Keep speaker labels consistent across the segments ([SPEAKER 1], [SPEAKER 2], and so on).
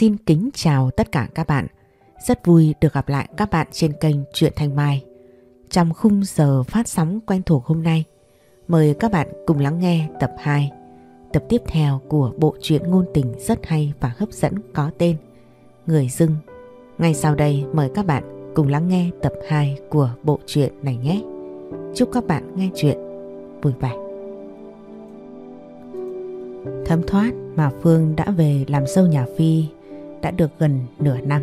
[SPEAKER 1] xin kính chào tất cả các bạn. Rất vui được gặp lại các bạn trên kênh Truyện Thanh Mai. Trong khung giờ phát sóng quen thuộc hôm nay, mời các bạn cùng lắng nghe tập 2, tập tiếp theo của bộ truyện ngôn tình rất hay và hấp dẫn có tên Người dưng. Ngay sau đây mời các bạn cùng lắng nghe tập 2 của bộ truyện này nhé. Chúc các bạn nghe chuyện vui vẻ. Thấm thoát mà Phương đã về làm dâu nhà Phi đã được gần nửa năm.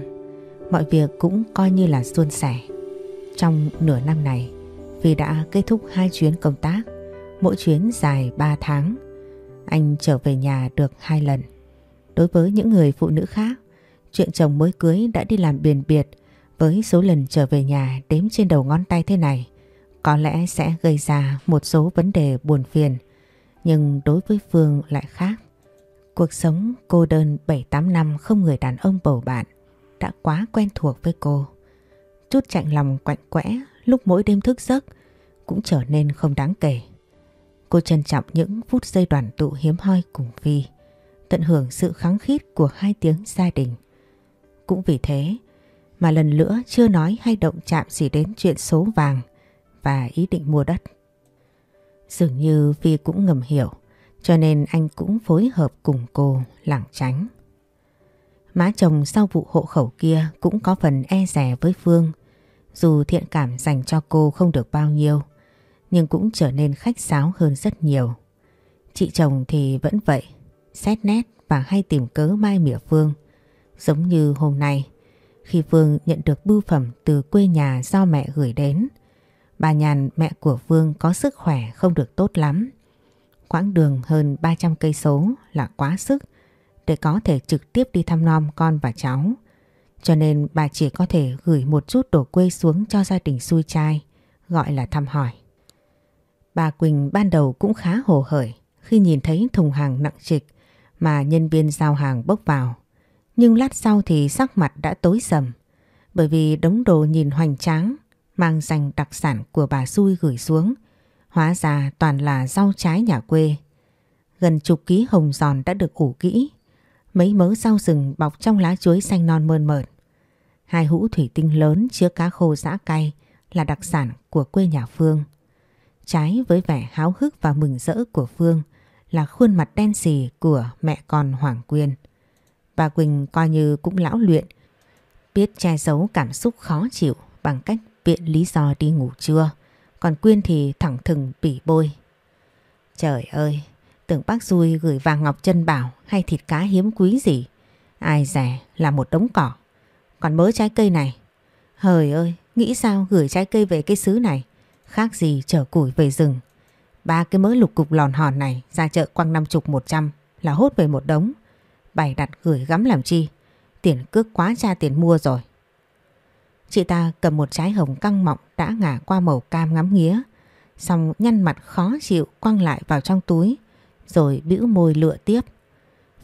[SPEAKER 1] Mọi việc cũng coi như là suôn sẻ. Trong nửa năm này, vì đã kết thúc hai chuyến công tác, mỗi chuyến dài 3 tháng. Anh trở về nhà được hai lần. Đối với những người phụ nữ khác, chuyện chồng mới cưới đã đi làm biển biệt với số lần trở về nhà đếm trên đầu ngón tay thế này có lẽ sẽ gây ra một số vấn đề buồn phiền. Nhưng đối với Phương lại khác. Cuộc sống cô đơn 7-8 năm không người đàn ông bầu bạn đã quá quen thuộc với cô. Chút chạnh lòng quạnh quẽ lúc mỗi đêm thức giấc cũng trở nên không đáng kể. Cô trân trọng những phút giây đoàn tụ hiếm hoi cùng Phi, tận hưởng sự kháng khít của hai tiếng gia đình. Cũng vì thế mà lần nữa chưa nói hay động chạm gì đến chuyện số vàng và ý định mua đất. Dường như Phi cũng ngầm hiểu cho nên anh cũng phối hợp cùng cô lảng tránh. Má chồng sau vụ hộ khẩu kia cũng có phần e rè với Phương. Dù thiện cảm dành cho cô không được bao nhiêu, nhưng cũng trở nên khách sáo hơn rất nhiều. Chị chồng thì vẫn vậy, xét nét và hay tìm cớ mai mỉa Phương. Giống như hôm nay, khi Phương nhận được bưu phẩm từ quê nhà do mẹ gửi đến. Bà Nhàn mẹ của Phương có sức khỏe không được tốt lắm Quãng đường hơn 300 cây số là quá sức để có thể trực tiếp đi thăm nom con và cháu. Cho nên bà chỉ có thể gửi một chút đồ quê xuống cho gia đình xui trai, gọi là thăm hỏi. Bà Quỳnh ban đầu cũng khá hồ hởi khi nhìn thấy thùng hàng nặng trịch mà nhân viên giao hàng bốc vào. Nhưng lát sau thì sắc mặt đã tối sầm bởi vì đống đồ nhìn hoành tráng mang danh đặc sản của bà xui gửi xuống Hóa ra toàn là rau trái nhà quê. Gần chục ký hồng giòn đã được ủ kỹ. Mấy mớ rau rừng bọc trong lá chuối xanh non mơn mởn. Hai hũ thủy tinh lớn chứa cá khô giã cay là đặc sản của quê nhà Phương. Trái với vẻ háo hức và mừng rỡ của Phương là khuôn mặt đen xì của mẹ con Hoàng Quyên. Bà Quỳnh coi như cũng lão luyện, biết che giấu cảm xúc khó chịu bằng cách biện lý do đi ngủ trưa. Còn Quyên thì thẳng thừng bỉ bôi. Trời ơi, tưởng bác Duy gửi vàng ngọc chân bảo hay thịt cá hiếm quý gì. Ai rẻ là một đống cỏ. Còn mớ trái cây này. Hời ơi, nghĩ sao gửi trái cây về cái xứ này. Khác gì chở củi về rừng. Ba cái mớ lục cục lòn hòn này ra chợ quăng năm chục một trăm là hốt về một đống. Bày đặt gửi gắm làm chi. Tiền cước quá cha tiền mua rồi. Chị ta cầm một trái hồng căng mọng đã ngả qua màu cam ngắm nghía, xong nhăn mặt khó chịu quăng lại vào trong túi, rồi bĩu môi lựa tiếp.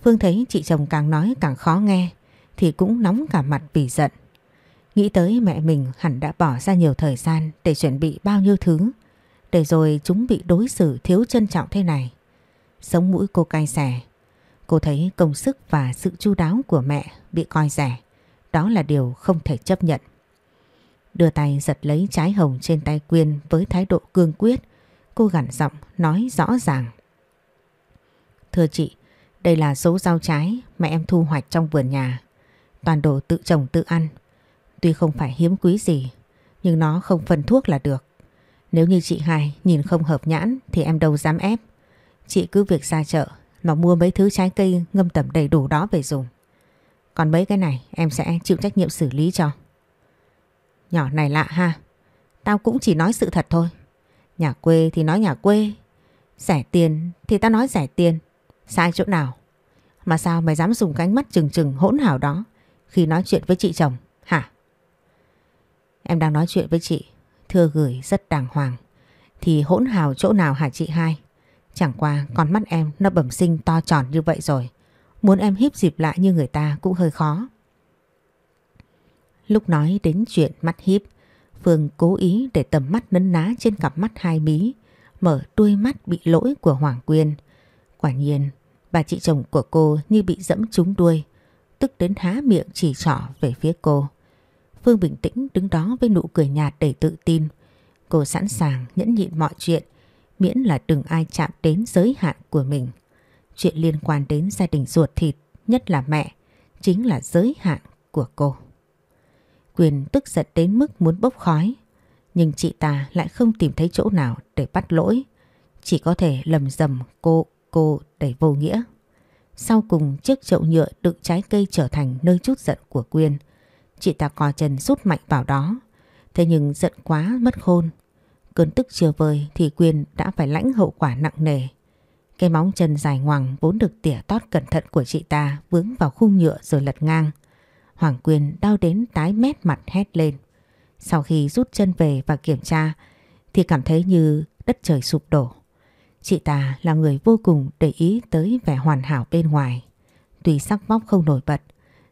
[SPEAKER 1] Phương thấy chị chồng càng nói càng khó nghe, thì cũng nóng cả mặt vì giận. Nghĩ tới mẹ mình hẳn đã bỏ ra nhiều thời gian để chuẩn bị bao nhiêu thứ, để rồi chúng bị đối xử thiếu trân trọng thế này. Sống mũi cô cay xẻ, cô thấy công sức và sự chu đáo của mẹ bị coi rẻ. Đó là điều không thể chấp nhận. Đưa tay giật lấy trái hồng trên tay Quyên với thái độ cương quyết. Cô gằn giọng nói rõ ràng. Thưa chị, đây là số rau trái mẹ em thu hoạch trong vườn nhà. Toàn đồ tự trồng tự ăn. Tuy không phải hiếm quý gì, nhưng nó không phân thuốc là được. Nếu như chị hai nhìn không hợp nhãn thì em đâu dám ép. Chị cứ việc ra chợ mà mua mấy thứ trái cây ngâm tẩm đầy đủ đó về dùng. Còn mấy cái này em sẽ chịu trách nhiệm xử lý cho. Nhỏ này lạ ha. Tao cũng chỉ nói sự thật thôi. Nhà quê thì nói nhà quê. Rẻ tiền thì tao nói rẻ tiền. Sai chỗ nào? Mà sao mày dám dùng cánh mắt trừng trừng hỗn hảo đó khi nói chuyện với chị chồng, hả? Em đang nói chuyện với chị, thưa gửi rất đàng hoàng. Thì hỗn hào chỗ nào hả chị hai? Chẳng qua con mắt em nó bẩm sinh to tròn như vậy rồi. Muốn em híp dịp lại như người ta cũng hơi khó. Lúc nói đến chuyện mắt híp, Phương cố ý để tầm mắt nấn ná trên cặp mắt hai mí, mở đuôi mắt bị lỗi của Hoàng Quyên. Quả nhiên, bà chị chồng của cô như bị dẫm trúng đuôi, tức đến há miệng chỉ trỏ về phía cô. Phương bình tĩnh đứng đó với nụ cười nhạt đầy tự tin. Cô sẵn sàng nhẫn nhịn mọi chuyện, miễn là đừng ai chạm đến giới hạn của mình. Chuyện liên quan đến gia đình ruột thịt, nhất là mẹ, chính là giới hạn của cô. Quyền tức giận đến mức muốn bốc khói, nhưng chị ta lại không tìm thấy chỗ nào để bắt lỗi. Chỉ có thể lầm rầm cô, cô đầy vô nghĩa. Sau cùng chiếc chậu nhựa đựng trái cây trở thành nơi chút giận của Quyên. Chị ta cò chân rút mạnh vào đó. Thế nhưng giận quá mất khôn. Cơn tức chưa vơi thì Quyên đã phải lãnh hậu quả nặng nề. Cái móng chân dài ngoằng vốn được tỉa tót cẩn thận của chị ta vướng vào khung nhựa rồi lật ngang. Hoàng Quyên đau đến tái mét mặt hét lên. Sau khi rút chân về và kiểm tra thì cảm thấy như đất trời sụp đổ. Chị ta là người vô cùng để ý tới vẻ hoàn hảo bên ngoài. Tuy sắc vóc không nổi bật,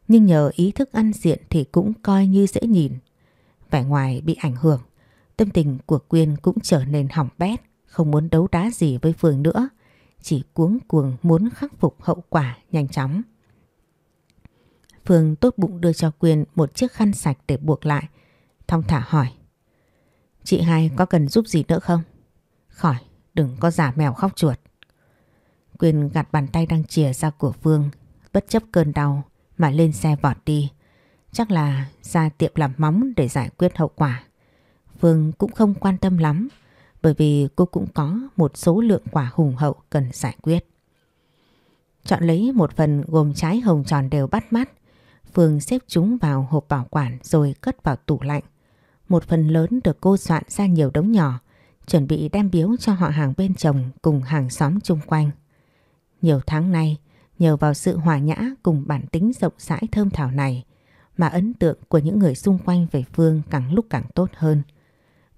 [SPEAKER 1] nhưng nhờ ý thức ăn diện thì cũng coi như dễ nhìn. Vẻ ngoài bị ảnh hưởng, tâm tình của Quyên cũng trở nên hỏng bét, không muốn đấu đá gì với Phương nữa, chỉ cuống cuồng muốn khắc phục hậu quả nhanh chóng. Phương tốt bụng đưa cho Quyên một chiếc khăn sạch để buộc lại, thong thả hỏi. Chị hai có cần giúp gì nữa không? Khỏi, đừng có giả mèo khóc chuột. Quyên gạt bàn tay đang chìa ra của Phương, bất chấp cơn đau mà lên xe vọt đi. Chắc là ra tiệm làm móng để giải quyết hậu quả. Phương cũng không quan tâm lắm bởi vì cô cũng có một số lượng quả hùng hậu cần giải quyết. Chọn lấy một phần gồm trái hồng tròn đều bắt mắt. Phương xếp chúng vào hộp bảo quản rồi cất vào tủ lạnh. Một phần lớn được cô soạn ra nhiều đống nhỏ chuẩn bị đem biếu cho họ hàng bên chồng cùng hàng xóm chung quanh. Nhiều tháng nay, nhờ vào sự hòa nhã cùng bản tính rộng rãi thơm thảo này mà ấn tượng của những người xung quanh về Phương càng lúc càng tốt hơn.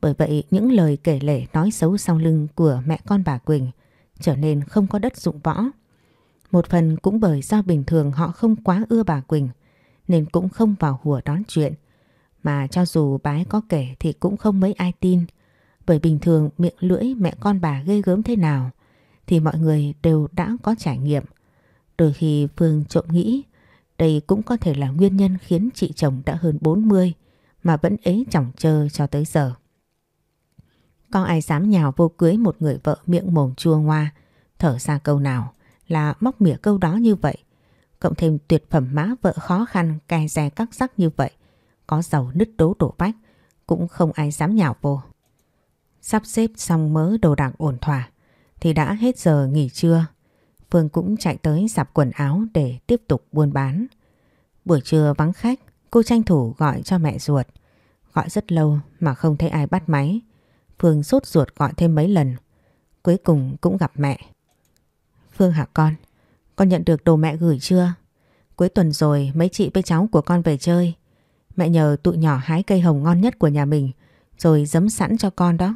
[SPEAKER 1] Bởi vậy những lời kể lể nói xấu sau lưng của mẹ con bà Quỳnh trở nên không có đất dụng võ. Một phần cũng bởi do bình thường họ không quá ưa bà Quỳnh nên cũng không vào hùa đón chuyện. Mà cho dù bái có kể thì cũng không mấy ai tin bởi bình thường miệng lưỡi mẹ con bà ghê gớm thế nào, thì mọi người đều đã có trải nghiệm. Đôi khi Phương trộm nghĩ, đây cũng có thể là nguyên nhân khiến chị chồng đã hơn 40 mà vẫn ế chỏng chờ cho tới giờ. Có ai dám nhào vô cưới một người vợ miệng mồm chua ngoa, thở ra câu nào là móc mỉa câu đó như vậy. Cộng thêm tuyệt phẩm má vợ khó khăn cài rè các sắc như vậy có giàu nứt đố đổ bách cũng không ai dám nhào vô. Sắp xếp xong mớ đồ đạc ổn thỏa thì đã hết giờ nghỉ trưa. Phương cũng chạy tới dạp quần áo để tiếp tục buôn bán. Buổi trưa vắng khách, cô tranh thủ gọi cho mẹ ruột. Gọi rất lâu mà không thấy ai bắt máy. Phương sốt ruột gọi thêm mấy lần. Cuối cùng cũng gặp mẹ. Phương hả con? Con nhận được đồ mẹ gửi chưa? Cuối tuần rồi mấy chị với cháu của con về chơi. Mẹ nhờ tụi nhỏ hái cây hồng ngon nhất của nhà mình rồi giấm sẵn cho con đó.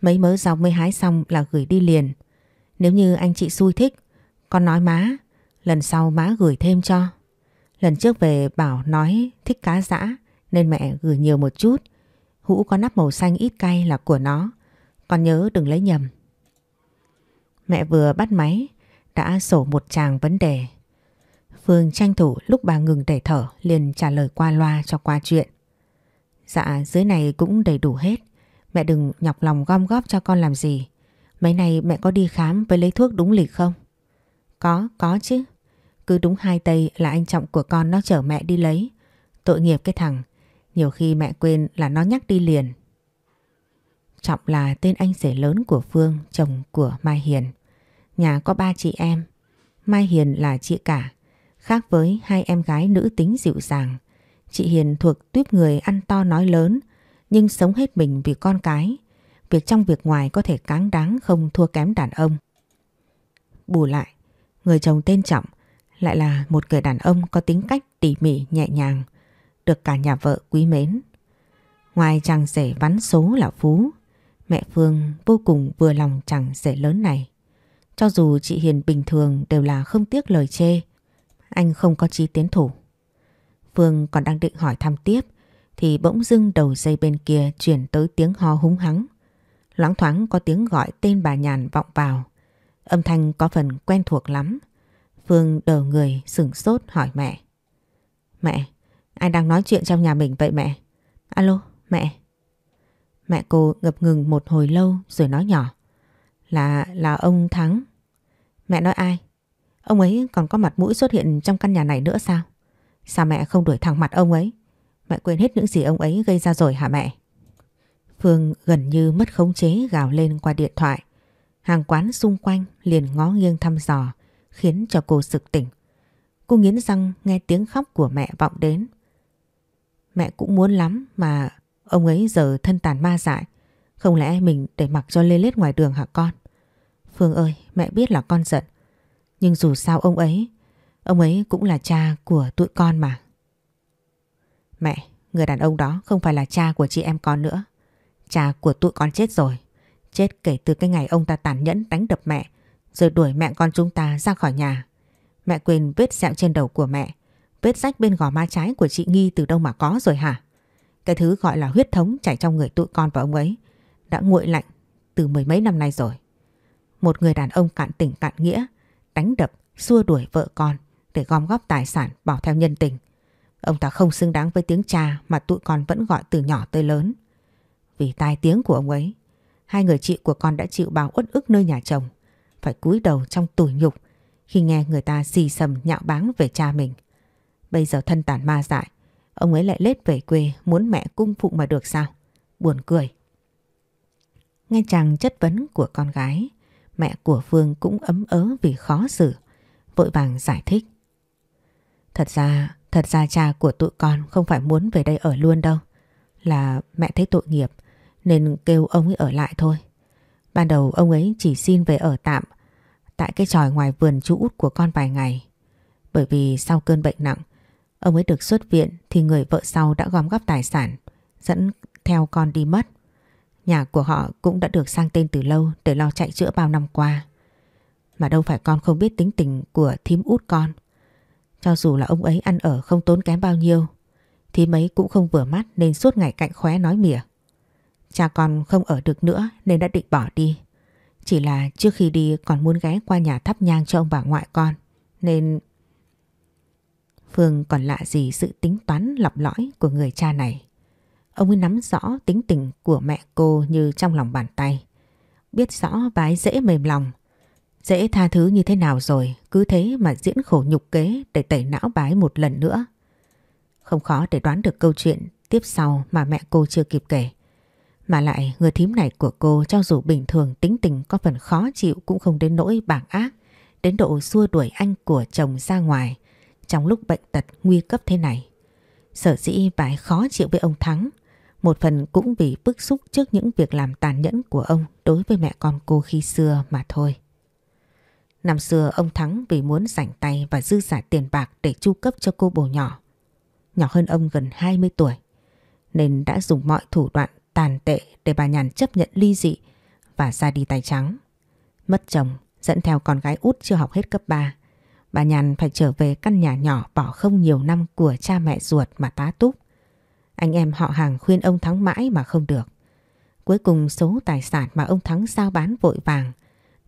[SPEAKER 1] Mấy mớ rau mới hái xong là gửi đi liền. Nếu như anh chị xui thích, con nói má, lần sau má gửi thêm cho. Lần trước về bảo nói thích cá dã nên mẹ gửi nhiều một chút. Hũ có nắp màu xanh ít cay là của nó. Con nhớ đừng lấy nhầm. Mẹ vừa bắt máy đã sổ một chàng vấn đề. Phương tranh thủ lúc bà ngừng để thở liền trả lời qua loa cho qua chuyện. Dạ dưới này cũng đầy đủ hết. Mẹ đừng nhọc lòng gom góp cho con làm gì. Mấy nay mẹ có đi khám với lấy thuốc đúng lịch không? Có, có chứ. Cứ đúng hai tây là anh trọng của con nó chở mẹ đi lấy. Tội nghiệp cái thằng. Nhiều khi mẹ quên là nó nhắc đi liền. Trọng là tên anh rể lớn của Phương, chồng của Mai Hiền. Nhà có ba chị em. Mai Hiền là chị cả. Khác với hai em gái nữ tính dịu dàng. Chị Hiền thuộc tuyếp người ăn to nói lớn nhưng sống hết mình vì con cái. Việc trong việc ngoài có thể cáng đáng không thua kém đàn ông. Bù lại, người chồng tên Trọng lại là một người đàn ông có tính cách tỉ mỉ nhẹ nhàng, được cả nhà vợ quý mến. Ngoài chàng rể vắn số là Phú, mẹ Phương vô cùng vừa lòng chàng rể lớn này. Cho dù chị Hiền bình thường đều là không tiếc lời chê, anh không có chi tiến thủ. Phương còn đang định hỏi thăm tiếp thì bỗng dưng đầu dây bên kia chuyển tới tiếng ho húng hắng. Loáng thoáng có tiếng gọi tên bà Nhàn vọng vào. Âm thanh có phần quen thuộc lắm. Phương đờ người sửng sốt hỏi mẹ. Mẹ, ai đang nói chuyện trong nhà mình vậy mẹ? Alo, mẹ. Mẹ cô ngập ngừng một hồi lâu rồi nói nhỏ. Là, là ông Thắng. Mẹ nói ai? Ông ấy còn có mặt mũi xuất hiện trong căn nhà này nữa sao? Sao mẹ không đuổi thẳng mặt ông ấy? Mẹ quên hết những gì ông ấy gây ra rồi hả mẹ? Phương gần như mất khống chế gào lên qua điện thoại. Hàng quán xung quanh liền ngó nghiêng thăm dò khiến cho cô sực tỉnh. Cô nghiến răng nghe tiếng khóc của mẹ vọng đến. Mẹ cũng muốn lắm mà ông ấy giờ thân tàn ma dại. Không lẽ mình để mặc cho lê lết ngoài đường hả con? Phương ơi, mẹ biết là con giận. Nhưng dù sao ông ấy, ông ấy cũng là cha của tụi con mà. Mẹ, người đàn ông đó không phải là cha của chị em con nữa. Cha của tụi con chết rồi. Chết kể từ cái ngày ông ta tàn nhẫn đánh đập mẹ rồi đuổi mẹ con chúng ta ra khỏi nhà. Mẹ quên vết sẹo trên đầu của mẹ, vết rách bên gò má trái của chị Nghi từ đâu mà có rồi hả? Cái thứ gọi là huyết thống chảy trong người tụi con và ông ấy đã nguội lạnh từ mười mấy năm nay rồi. Một người đàn ông cạn tình cạn nghĩa, đánh đập, xua đuổi vợ con để gom góp tài sản bỏ theo nhân tình. Ông ta không xứng đáng với tiếng cha mà tụi con vẫn gọi từ nhỏ tới lớn. Vì tai tiếng của ông ấy, hai người chị của con đã chịu bao uất ức nơi nhà chồng, phải cúi đầu trong tủi nhục khi nghe người ta xì sầm nhạo báng về cha mình. Bây giờ thân tàn ma dại, ông ấy lại lết về quê muốn mẹ cung phụ mà được sao? Buồn cười. Nghe chàng chất vấn của con gái, mẹ của Phương cũng ấm ớ vì khó xử, vội vàng giải thích. Thật ra, thật ra cha của tụi con không phải muốn về đây ở luôn đâu. Là mẹ thấy tội nghiệp nên kêu ông ấy ở lại thôi. Ban đầu ông ấy chỉ xin về ở tạm tại cái tròi ngoài vườn chú út của con vài ngày. Bởi vì sau cơn bệnh nặng, ông ấy được xuất viện thì người vợ sau đã gom góp tài sản, dẫn theo con đi mất. Nhà của họ cũng đã được sang tên từ lâu để lo chạy chữa bao năm qua. Mà đâu phải con không biết tính tình của thím út con. Cho dù là ông ấy ăn ở không tốn kém bao nhiêu, thím ấy cũng không vừa mắt nên suốt ngày cạnh khóe nói mỉa. Cha con không ở được nữa nên đã định bỏ đi. Chỉ là trước khi đi còn muốn ghé qua nhà thắp nhang cho ông bà ngoại con. Nên... Phương còn lạ gì sự tính toán lọc lõi của người cha này. Ông ấy nắm rõ tính tình của mẹ cô như trong lòng bàn tay. Biết rõ bà ấy dễ mềm lòng. Dễ tha thứ như thế nào rồi, cứ thế mà diễn khổ nhục kế để tẩy não bà ấy một lần nữa. Không khó để đoán được câu chuyện tiếp sau mà mẹ cô chưa kịp kể. Mà lại người thím này của cô cho dù bình thường tính tình có phần khó chịu cũng không đến nỗi bảng ác, đến độ xua đuổi anh của chồng ra ngoài trong lúc bệnh tật nguy cấp thế này. Sở dĩ bà ấy khó chịu với ông Thắng, một phần cũng vì bức xúc trước những việc làm tàn nhẫn của ông đối với mẹ con cô khi xưa mà thôi. Năm xưa ông Thắng vì muốn rảnh tay và dư giả tiền bạc để chu cấp cho cô bồ nhỏ. Nhỏ hơn ông gần 20 tuổi. Nên đã dùng mọi thủ đoạn tàn tệ để bà Nhàn chấp nhận ly dị và ra đi tay trắng. Mất chồng, dẫn theo con gái út chưa học hết cấp 3. Bà Nhàn phải trở về căn nhà nhỏ bỏ không nhiều năm của cha mẹ ruột mà tá túc. Anh em họ hàng khuyên ông Thắng mãi mà không được. Cuối cùng số tài sản mà ông Thắng giao bán vội vàng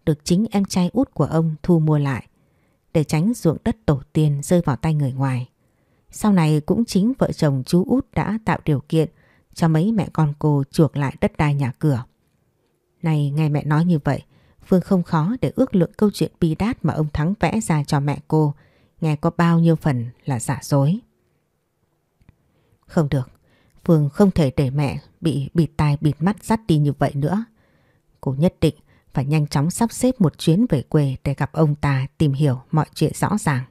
[SPEAKER 1] được chính em trai út của ông thu mua lại để tránh ruộng đất tổ tiên rơi vào tay người ngoài. Sau này cũng chính vợ chồng chú út đã tạo điều kiện cho mấy mẹ con cô chuộc lại đất đai nhà cửa. Này nghe mẹ nói như vậy, Phương không khó để ước lượng câu chuyện bi đát mà ông Thắng vẽ ra cho mẹ cô, nghe có bao nhiêu phần là giả dối. Không được, Phương không thể để mẹ bị bịt tai bịt mắt dắt đi như vậy nữa. Cô nhất định phải nhanh chóng sắp xếp một chuyến về quê để gặp ông ta tìm hiểu mọi chuyện rõ ràng.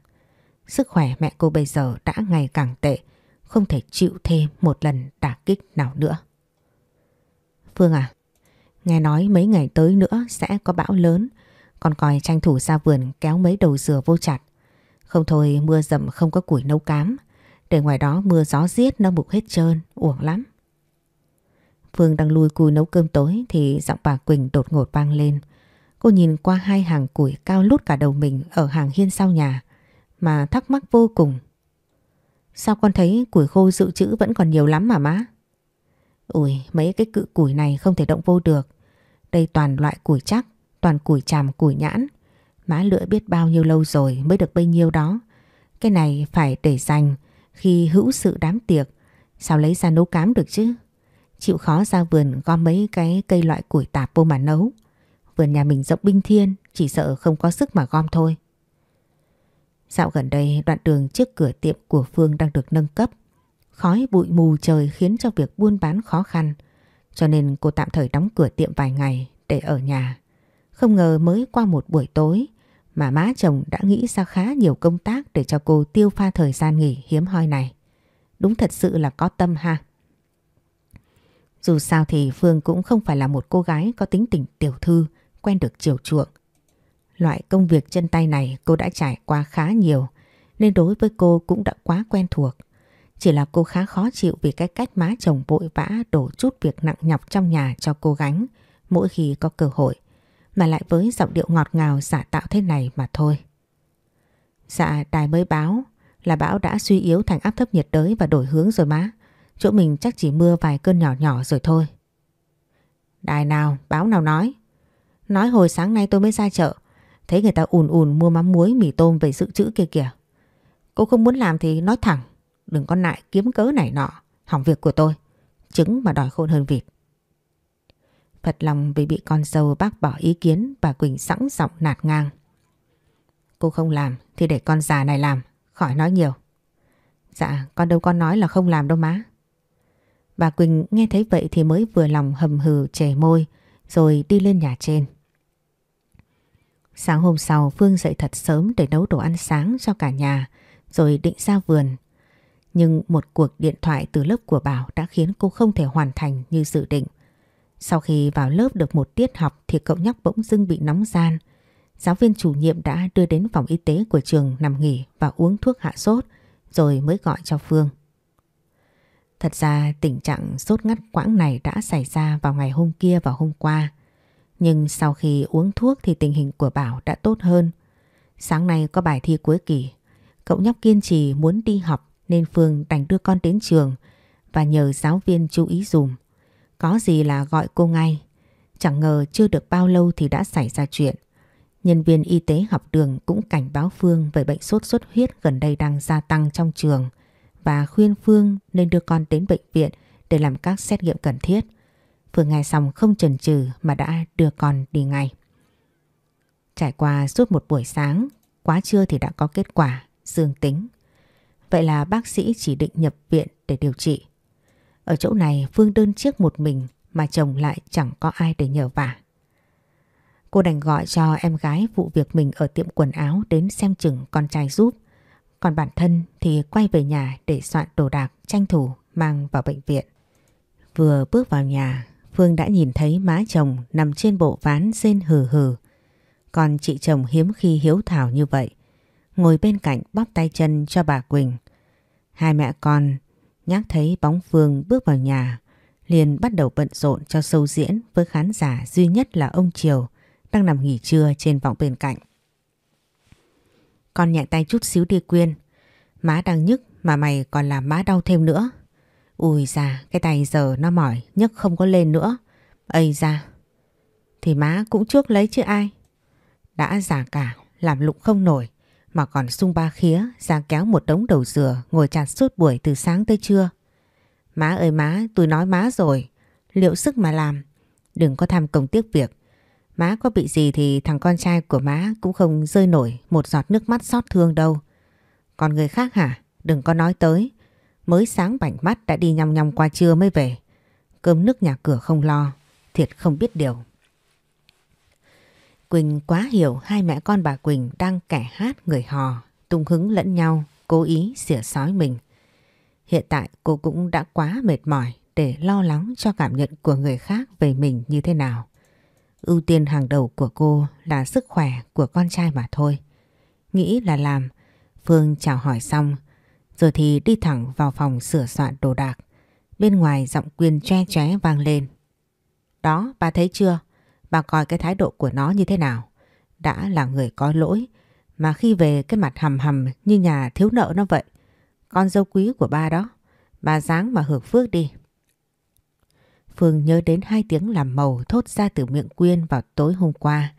[SPEAKER 1] Sức khỏe mẹ cô bây giờ đã ngày càng tệ, không thể chịu thêm một lần đả kích nào nữa. Phương à, nghe nói mấy ngày tới nữa sẽ có bão lớn, con coi tranh thủ ra vườn kéo mấy đầu dừa vô chặt. Không thôi mưa dầm không có củi nấu cám, để ngoài đó mưa gió giết nó mục hết trơn, uổng lắm. Phương đang lui cùi nấu cơm tối thì giọng bà Quỳnh đột ngột vang lên. Cô nhìn qua hai hàng củi cao lút cả đầu mình ở hàng hiên sau nhà mà thắc mắc vô cùng. Sao con thấy củi khô dự trữ vẫn còn nhiều lắm mà má? Ui, mấy cái cự củi này không thể động vô được. Đây toàn loại củi chắc, toàn củi chàm củi nhãn. Má lựa biết bao nhiêu lâu rồi mới được bấy nhiêu đó. Cái này phải để dành, khi hữu sự đám tiệc, sao lấy ra nấu cám được chứ? Chịu khó ra vườn gom mấy cái cây loại củi tạp vô mà nấu. Vườn nhà mình rộng binh thiên, chỉ sợ không có sức mà gom thôi. Dạo gần đây đoạn đường trước cửa tiệm của Phương đang được nâng cấp. Khói bụi mù trời khiến cho việc buôn bán khó khăn. Cho nên cô tạm thời đóng cửa tiệm vài ngày để ở nhà. Không ngờ mới qua một buổi tối mà má chồng đã nghĩ ra khá nhiều công tác để cho cô tiêu pha thời gian nghỉ hiếm hoi này. Đúng thật sự là có tâm ha. Dù sao thì Phương cũng không phải là một cô gái có tính tình tiểu thư, quen được chiều chuộng. Loại công việc chân tay này cô đã trải qua khá nhiều, nên đối với cô cũng đã quá quen thuộc. Chỉ là cô khá khó chịu vì cái cách má chồng vội vã đổ chút việc nặng nhọc trong nhà cho cô gánh mỗi khi có cơ hội, mà lại với giọng điệu ngọt ngào giả tạo thế này mà thôi. Dạ, đài mới báo là bão đã suy yếu thành áp thấp nhiệt đới và đổi hướng rồi má. Chỗ mình chắc chỉ mưa vài cơn nhỏ nhỏ rồi thôi. Đài nào, báo nào nói? Nói hồi sáng nay tôi mới ra chợ. Thấy người ta ùn ùn mua mắm muối mì tôm về dự trữ kia kìa. Cô không muốn làm thì nói thẳng. Đừng có nại kiếm cớ này nọ. Hỏng việc của tôi. Trứng mà đòi khôn hơn vịt. Phật lòng vì bị con dâu bác bỏ ý kiến bà Quỳnh sẵn giọng nạt ngang. Cô không làm thì để con già này làm. Khỏi nói nhiều. Dạ con đâu con nói là không làm đâu má. Bà Quỳnh nghe thấy vậy thì mới vừa lòng hầm hừ chề môi, rồi đi lên nhà trên. Sáng hôm sau, Phương dậy thật sớm để nấu đồ ăn sáng cho cả nhà, rồi định ra vườn. Nhưng một cuộc điện thoại từ lớp của Bảo đã khiến cô không thể hoàn thành như dự định. Sau khi vào lớp được một tiết học thì cậu nhóc bỗng dưng bị nóng gian. Giáo viên chủ nhiệm đã đưa đến phòng y tế của trường nằm nghỉ và uống thuốc hạ sốt, rồi mới gọi cho Phương. Thật ra tình trạng sốt ngắt quãng này đã xảy ra vào ngày hôm kia và hôm qua. Nhưng sau khi uống thuốc thì tình hình của Bảo đã tốt hơn. Sáng nay có bài thi cuối kỳ. Cậu nhóc kiên trì muốn đi học nên Phương đành đưa con đến trường và nhờ giáo viên chú ý dùm. Có gì là gọi cô ngay. Chẳng ngờ chưa được bao lâu thì đã xảy ra chuyện. Nhân viên y tế học đường cũng cảnh báo Phương về bệnh sốt xuất huyết gần đây đang gia tăng trong trường và khuyên Phương nên đưa con đến bệnh viện để làm các xét nghiệm cần thiết. Phương nghe xong không chần chừ mà đã đưa con đi ngay. Trải qua suốt một buổi sáng, quá trưa thì đã có kết quả dương tính. Vậy là bác sĩ chỉ định nhập viện để điều trị. Ở chỗ này Phương đơn chiếc một mình mà chồng lại chẳng có ai để nhờ vả. Cô đành gọi cho em gái vụ việc mình ở tiệm quần áo đến xem chừng con trai giúp. Còn bản thân thì quay về nhà để soạn đồ đạc tranh thủ mang vào bệnh viện. Vừa bước vào nhà, Phương đã nhìn thấy má chồng nằm trên bộ ván rên hừ hừ. Còn chị chồng hiếm khi hiếu thảo như vậy, ngồi bên cạnh bóp tay chân cho bà Quỳnh. Hai mẹ con nhắc thấy bóng Phương bước vào nhà, liền bắt đầu bận rộn cho sâu diễn với khán giả duy nhất là ông Triều đang nằm nghỉ trưa trên vọng bên cạnh. Con nhẹ tay chút xíu đi Quyên. Má đang nhức mà mày còn làm má đau thêm nữa. Ui da, cái tay giờ nó mỏi, nhức không có lên nữa. Ây da. Thì má cũng trước lấy chứ ai. Đã già cả, làm lụng không nổi. Mà còn sung ba khía ra kéo một đống đầu dừa ngồi chặt suốt buổi từ sáng tới trưa. Má ơi má, tôi nói má rồi. Liệu sức mà làm. Đừng có tham công tiếc việc. Má có bị gì thì thằng con trai của má cũng không rơi nổi một giọt nước mắt xót thương đâu. Còn người khác hả? Đừng có nói tới. Mới sáng bảnh mắt đã đi nhong nhong qua trưa mới về. Cơm nước nhà cửa không lo. Thiệt không biết điều. Quỳnh quá hiểu hai mẹ con bà Quỳnh đang kẻ hát người hò, tung hứng lẫn nhau, cố ý xỉa sói mình. Hiện tại cô cũng đã quá mệt mỏi để lo lắng cho cảm nhận của người khác về mình như thế nào. Ưu tiên hàng đầu của cô là sức khỏe của con trai mà thôi. Nghĩ là làm, Phương chào hỏi xong, rồi thì đi thẳng vào phòng sửa soạn đồ đạc. Bên ngoài giọng Quyên che ché vang lên. Đó, bà thấy chưa? Bà coi cái thái độ của nó như thế nào? Đã là người có lỗi, mà khi về cái mặt hầm hầm như nhà thiếu nợ nó vậy. Con dâu quý của ba đó, bà dáng mà hưởng phước đi. Phương nhớ đến hai tiếng làm màu thốt ra từ miệng Quyên vào tối hôm qua.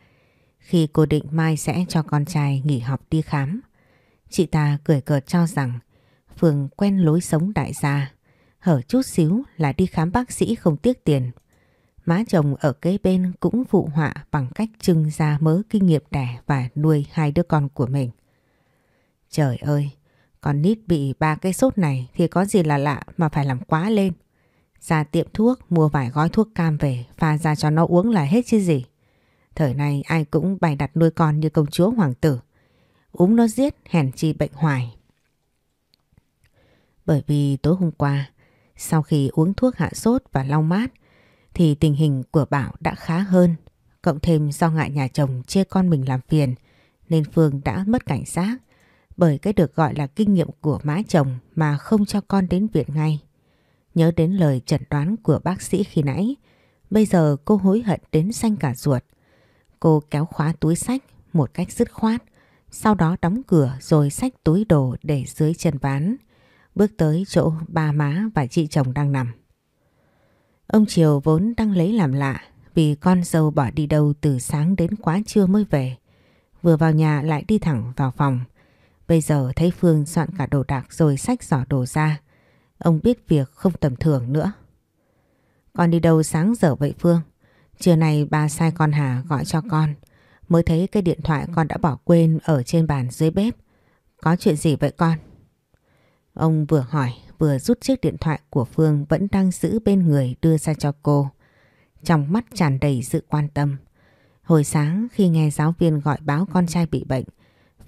[SPEAKER 1] Khi cô định mai sẽ cho con trai nghỉ học đi khám. Chị ta cười cợt cho rằng Phương quen lối sống đại gia, hở chút xíu là đi khám bác sĩ không tiếc tiền. Má chồng ở kế bên cũng phụ họa bằng cách trưng ra mớ kinh nghiệm đẻ và nuôi hai đứa con của mình. Trời ơi, con nít bị ba cái sốt này thì có gì là lạ mà phải làm quá lên. Ra tiệm thuốc mua vài gói thuốc cam về pha ra cho nó uống là hết chứ gì. Thời này ai cũng bày đặt nuôi con như công chúa hoàng tử. Uống nó giết hèn chi bệnh hoài. Bởi vì tối hôm qua, sau khi uống thuốc hạ sốt và lau mát, thì tình hình của Bảo đã khá hơn. Cộng thêm do ngại nhà chồng chê con mình làm phiền, nên Phương đã mất cảnh giác bởi cái được gọi là kinh nghiệm của má chồng mà không cho con đến viện ngay. Nhớ đến lời chẩn đoán của bác sĩ khi nãy, bây giờ cô hối hận đến xanh cả ruột. Cô kéo khóa túi sách một cách dứt khoát, sau đó đóng cửa rồi xách túi đồ để dưới chân ván, bước tới chỗ ba má và chị chồng đang nằm. Ông Triều vốn đang lấy làm lạ vì con dâu bỏ đi đâu từ sáng đến quá trưa mới về. Vừa vào nhà lại đi thẳng vào phòng. Bây giờ thấy Phương soạn cả đồ đạc rồi xách giỏ đồ ra. Ông biết việc không tầm thường nữa. Con đi đâu sáng giờ vậy Phương? Trưa nay bà sai con Hà gọi cho con. Mới thấy cái điện thoại con đã bỏ quên ở trên bàn dưới bếp. Có chuyện gì vậy con? Ông vừa hỏi vừa rút chiếc điện thoại của Phương vẫn đang giữ bên người đưa ra cho cô. Trong mắt tràn đầy sự quan tâm. Hồi sáng khi nghe giáo viên gọi báo con trai bị bệnh,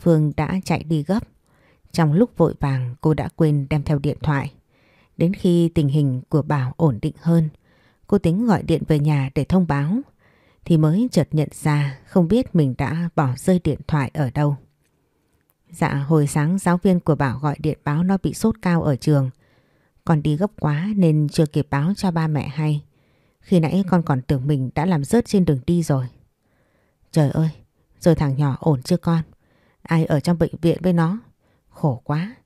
[SPEAKER 1] Phương đã chạy đi gấp. Trong lúc vội vàng cô đã quên đem theo điện thoại. Đến khi tình hình của Bảo ổn định hơn, cô tính gọi điện về nhà để thông báo. Thì mới chợt nhận ra không biết mình đã bỏ rơi điện thoại ở đâu. Dạ hồi sáng giáo viên của Bảo gọi điện báo nó bị sốt cao ở trường. Con đi gấp quá nên chưa kịp báo cho ba mẹ hay. Khi nãy con còn tưởng mình đã làm rớt trên đường đi rồi. Trời ơi, rồi thằng nhỏ ổn chưa con? Ai ở trong bệnh viện với nó? Khổ quá.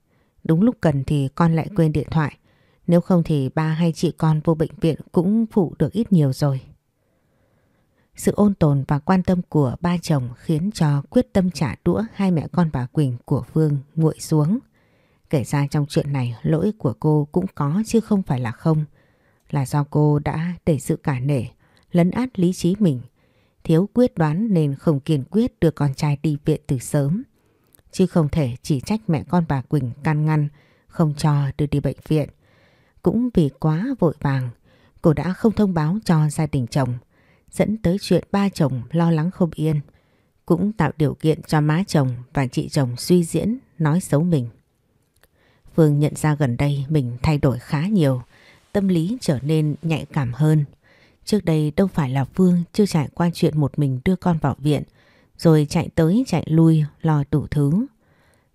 [SPEAKER 1] Đúng lúc cần thì con lại quên điện thoại. Nếu không thì ba hay chị con vô bệnh viện cũng phụ được ít nhiều rồi. Sự ôn tồn và quan tâm của ba chồng khiến cho quyết tâm trả đũa hai mẹ con bà Quỳnh của Phương nguội xuống. Kể ra trong chuyện này lỗi của cô cũng có chứ không phải là không. Là do cô đã để sự cả nể, lấn át lý trí mình. Thiếu quyết đoán nên không kiên quyết đưa con trai đi viện từ sớm. Chứ không thể chỉ trách mẹ con bà Quỳnh can ngăn, không cho đưa đi bệnh viện. Cũng vì quá vội vàng, cô đã không thông báo cho gia đình chồng, dẫn tới chuyện ba chồng lo lắng không yên. Cũng tạo điều kiện cho má chồng và chị chồng suy diễn, nói xấu mình. Phương nhận ra gần đây mình thay đổi khá nhiều, tâm lý trở nên nhạy cảm hơn. Trước đây đâu phải là Phương chưa trải qua chuyện một mình đưa con vào viện, rồi chạy tới chạy lui lo đủ thứ.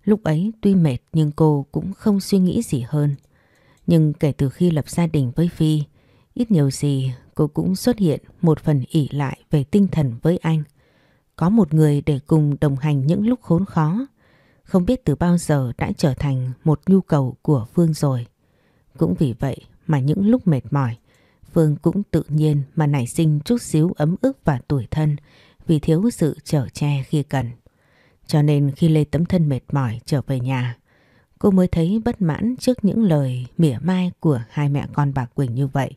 [SPEAKER 1] Lúc ấy tuy mệt nhưng cô cũng không suy nghĩ gì hơn. Nhưng kể từ khi lập gia đình với Phi, ít nhiều gì cô cũng xuất hiện một phần ỉ lại về tinh thần với anh. Có một người để cùng đồng hành những lúc khốn khó, không biết từ bao giờ đã trở thành một nhu cầu của Phương rồi. Cũng vì vậy mà những lúc mệt mỏi, Phương cũng tự nhiên mà nảy sinh chút xíu ấm ức và tủi thân vì thiếu sự trở che khi cần. Cho nên khi Lê Tấm Thân mệt mỏi trở về nhà, cô mới thấy bất mãn trước những lời mỉa mai của hai mẹ con bà Quỳnh như vậy.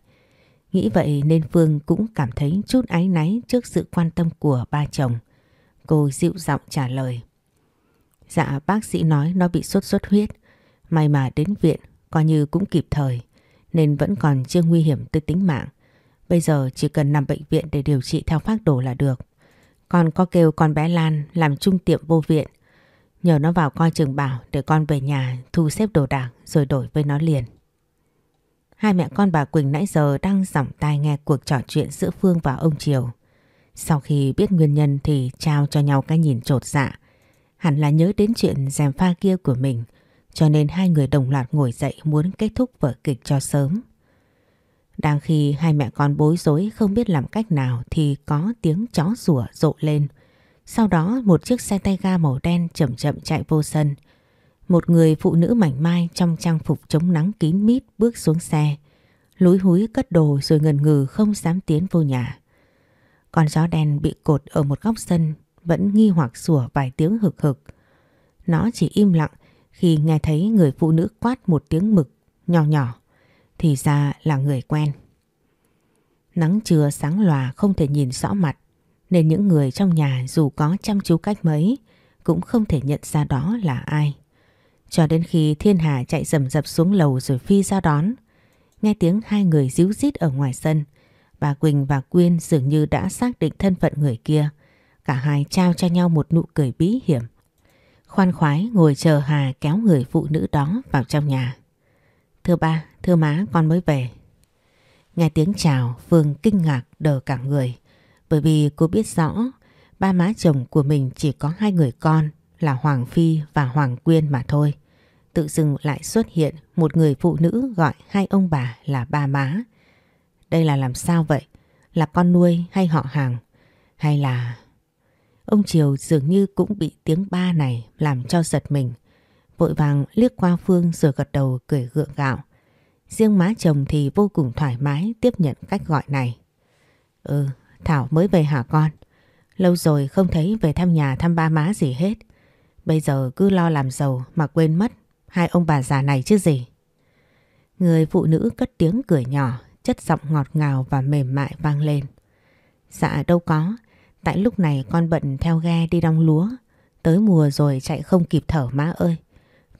[SPEAKER 1] Nghĩ vậy nên Phương cũng cảm thấy chút áy náy trước sự quan tâm của ba chồng. Cô dịu giọng trả lời. Dạ bác sĩ nói nó bị sốt xuất huyết. May mà đến viện, coi như cũng kịp thời, nên vẫn còn chưa nguy hiểm tới tính mạng. Bây giờ chỉ cần nằm bệnh viện để điều trị theo phác đồ là được. Con có kêu con bé Lan làm trung tiệm vô viện. Nhờ nó vào coi trường bảo để con về nhà thu xếp đồ đạc rồi đổi với nó liền. Hai mẹ con bà Quỳnh nãy giờ đang giỏng tai nghe cuộc trò chuyện giữa Phương và ông Triều. Sau khi biết nguyên nhân thì trao cho nhau cái nhìn trột dạ. Hẳn là nhớ đến chuyện rèm pha kia của mình, cho nên hai người đồng loạt ngồi dậy muốn kết thúc vở kịch cho sớm. Đang khi hai mẹ con bối rối không biết làm cách nào thì có tiếng chó rủa rộ lên. Sau đó, một chiếc xe tay ga màu đen chậm chậm chạy vô sân. Một người phụ nữ mảnh mai trong trang phục chống nắng kín mít bước xuống xe. Lúi húi cất đồ rồi ngần ngừ không dám tiến vô nhà. Con chó đen bị cột ở một góc sân vẫn nghi hoặc sủa vài tiếng hực hực. Nó chỉ im lặng khi nghe thấy người phụ nữ quát một tiếng mực, nhỏ nhỏ, thì ra là người quen. Nắng trưa sáng lòa không thể nhìn rõ mặt, nên những người trong nhà dù có chăm chú cách mấy cũng không thể nhận ra đó là ai. Cho đến khi Thiên Hà chạy rầm rập xuống lầu rồi phi ra đón. Nghe tiếng hai người díu dít ở ngoài sân. Bà Quỳnh và Quyên dường như đã xác định thân phận người kia. Cả hai trao cho nhau một nụ cười bí hiểm. Khoan khoái ngồi chờ Hà kéo người phụ nữ đó vào trong nhà. Thưa ba, thưa má con mới về. Nghe tiếng chào Phương kinh ngạc đờ cả người. Bởi vì cô biết rõ ba má chồng của mình chỉ có hai người con là Hoàng Phi và Hoàng Quyên mà thôi. Tự dưng lại xuất hiện một người phụ nữ gọi hai ông bà là ba má. Đây là làm sao vậy? Là con nuôi hay họ hàng? Hay là... Ông Triều dường như cũng bị tiếng ba này làm cho giật mình. Vội vàng liếc qua Phương rồi gật đầu cười gượng gạo. Riêng má chồng thì vô cùng thoải mái tiếp nhận cách gọi này. Ừ, Thảo mới về hả con? Lâu rồi không thấy về thăm nhà thăm ba má gì hết. Bây giờ cứ lo làm giàu mà quên mất hai ông bà già này chứ gì. Người phụ nữ cất tiếng cười nhỏ, chất giọng ngọt ngào và mềm mại vang lên. Dạ đâu có, tại lúc này con bận theo ghe đi đong lúa, tới mùa rồi chạy không kịp thở má ơi.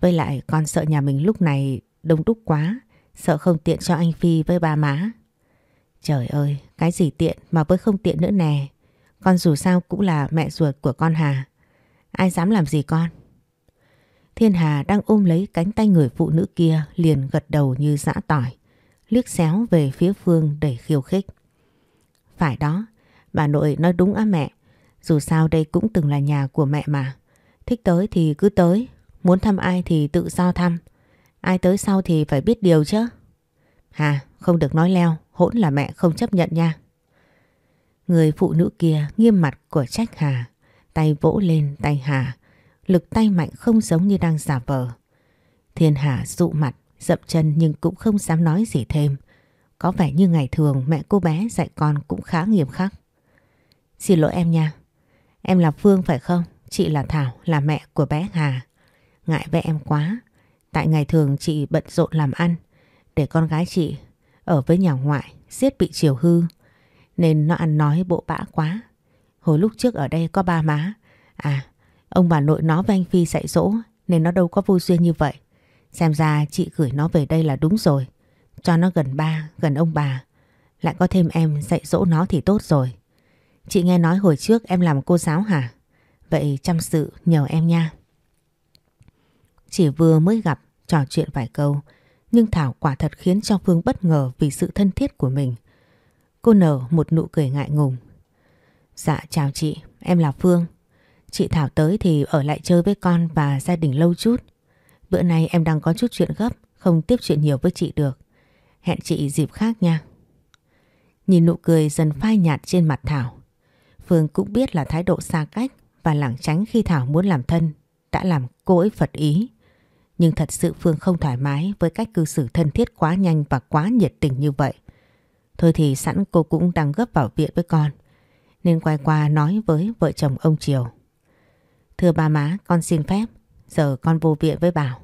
[SPEAKER 1] Với lại con sợ nhà mình lúc này đông đúc quá, sợ không tiện cho anh Phi với ba má. Trời ơi, cái gì tiện mà với không tiện nữa nè. Con dù sao cũng là mẹ ruột của con Hà. Ai dám làm gì con? Thiên Hà đang ôm lấy cánh tay người phụ nữ kia liền gật đầu như dã tỏi. Liếc xéo về phía Phương để khiêu khích. Phải đó, bà nội nói đúng á mẹ. Dù sao đây cũng từng là nhà của mẹ mà. Thích tới thì cứ tới, muốn thăm ai thì tự do thăm. Ai tới sau thì phải biết điều chứ. Hà, không được nói leo, hỗn là mẹ không chấp nhận nha. Người phụ nữ kia nghiêm mặt của trách Hà, tay vỗ lên tay Hà, lực tay mạnh không giống như đang giả vờ. Thiên Hà dụ mặt, dậm chân nhưng cũng không dám nói gì thêm. Có vẻ như ngày thường mẹ cô bé dạy con cũng khá nghiêm khắc. Xin lỗi em nha. Em là Phương phải không? Chị là Thảo, là mẹ của bé Hà. Ngại với em quá. Tại ngày thường chị bận rộn làm ăn. Để con gái chị ở với nhà ngoại, giết bị chiều hư. Nên nó ăn nói bộ bã quá. Hồi lúc trước ở đây có ba má. À, ông bà nội nó với anh Phi dạy dỗ nên nó đâu có vô duyên như vậy. Xem ra chị gửi nó về đây là đúng rồi. Cho nó gần ba, gần ông bà. Lại có thêm em dạy dỗ nó thì tốt rồi. Chị nghe nói hồi trước em làm cô giáo hả? Vậy chăm sự nhờ em nha. Chỉ vừa mới gặp trò chuyện vài câu nhưng Thảo quả thật khiến cho Phương bất ngờ vì sự thân thiết của mình. Cô nở một nụ cười ngại ngùng. Dạ chào chị, em là Phương. Chị Thảo tới thì ở lại chơi với con và gia đình lâu chút. Bữa nay em đang có chút chuyện gấp, không tiếp chuyện nhiều với chị được. Hẹn chị dịp khác nha. Nhìn nụ cười dần phai nhạt trên mặt Thảo. Phương cũng biết là thái độ xa cách và lảng tránh khi Thảo muốn làm thân đã làm cô ấy phật ý. Nhưng thật sự Phương không thoải mái với cách cư xử thân thiết quá nhanh và quá nhiệt tình như vậy. Thôi thì sẵn cô cũng đang gấp vào viện với con. Nên quay qua nói với vợ chồng ông Triều. Thưa ba má, con xin phép. Giờ con vô viện với Bảo.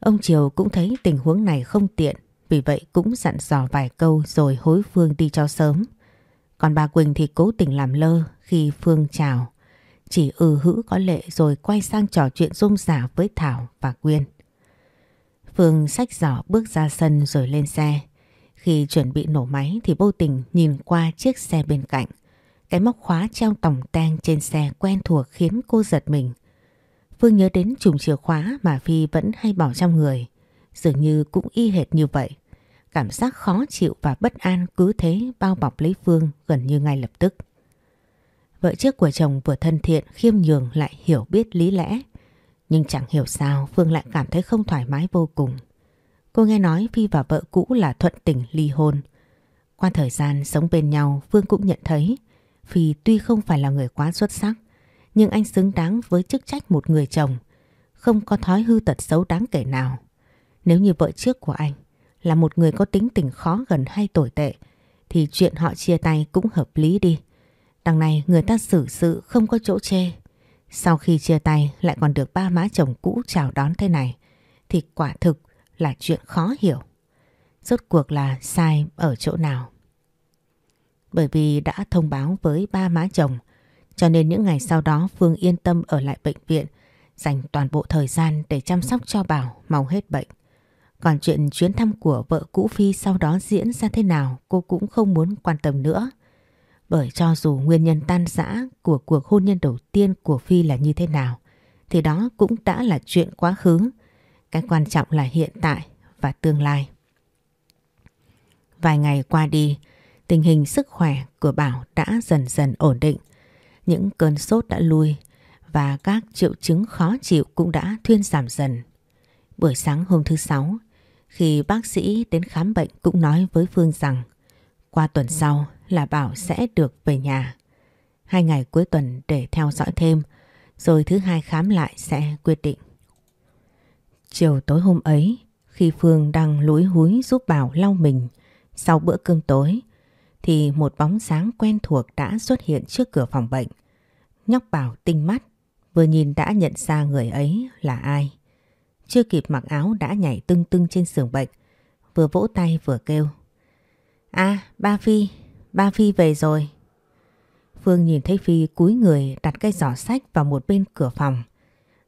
[SPEAKER 1] Ông Triều cũng thấy tình huống này không tiện. Vì vậy cũng dặn dò vài câu rồi hối Phương đi cho sớm. Còn bà Quỳnh thì cố tình làm lơ khi Phương chào. Chỉ ừ hữ có lệ rồi quay sang trò chuyện rung rả với Thảo và Quyên. Phương sách giỏ bước ra sân rồi lên xe. Khi chuẩn bị nổ máy thì vô tình nhìn qua chiếc xe bên cạnh. Cái móc khóa treo tòng tang trên xe quen thuộc khiến cô giật mình. Phương nhớ đến chùm chìa khóa mà Phi vẫn hay bỏ trong người. Dường như cũng y hệt như vậy. Cảm giác khó chịu và bất an cứ thế bao bọc lấy Phương gần như ngay lập tức. Vợ trước của chồng vừa thân thiện, khiêm nhường, lại hiểu biết lý lẽ. Nhưng chẳng hiểu sao Phương lại cảm thấy không thoải mái vô cùng. Cô nghe nói Phi và vợ cũ là thuận tình, ly hôn. Qua thời gian sống bên nhau, Phương cũng nhận thấy Phi tuy không phải là người quá xuất sắc, nhưng anh xứng đáng với chức trách một người chồng, không có thói hư tật xấu đáng kể nào. Nếu như vợ trước của anh là một người có tính tình khó gần hay tồi tệ, thì chuyện họ chia tay cũng hợp lý đi. Đằng này, người ta xử sự không có chỗ chê Sau khi chia tay, lại còn được ba má chồng cũ chào đón thế này, thì quả thực là chuyện khó hiểu. Rốt cuộc là sai ở chỗ nào? Bởi vì đã thông báo với ba má chồng, cho nên những ngày sau đó Phương yên tâm ở lại bệnh viện, dành toàn bộ thời gian để chăm sóc cho Bảo mau hết bệnh. Còn chuyện chuyến thăm của vợ cũ Phi sau đó diễn ra thế nào cô cũng không muốn quan tâm nữa. Bởi cho dù nguyên nhân tan rã của cuộc hôn nhân đầu tiên của Phi là như thế nào thì đó cũng đã là chuyện quá khứ. Cái quan trọng là hiện tại và tương lai. Vài ngày qua đi, tình hình sức khỏe của Bảo đã dần dần ổn định. Những cơn sốt đã lui và các triệu chứng khó chịu cũng đã thuyên giảm dần. Buổi sáng hôm thứ sáu, khi bác sĩ đến khám bệnh cũng nói với Phương rằng qua tuần sau là Bảo sẽ được về nhà. Hai ngày cuối tuần để theo dõi thêm, rồi thứ hai khám lại sẽ quyết định. Chiều tối hôm ấy, khi Phương đang lúi húi giúp Bảo lau mình sau bữa cơm tối, thì một bóng sáng quen thuộc đã xuất hiện trước cửa phòng bệnh. Nhóc Bảo tinh mắt, vừa nhìn đã nhận ra người ấy là ai. Chưa kịp mặc áo đã nhảy tưng tưng trên giường bệnh, vừa vỗ tay vừa kêu. À, ba Phi, ba Phi về rồi. Phương nhìn thấy Phi cúi người đặt cây giỏ sách vào một bên cửa phòng.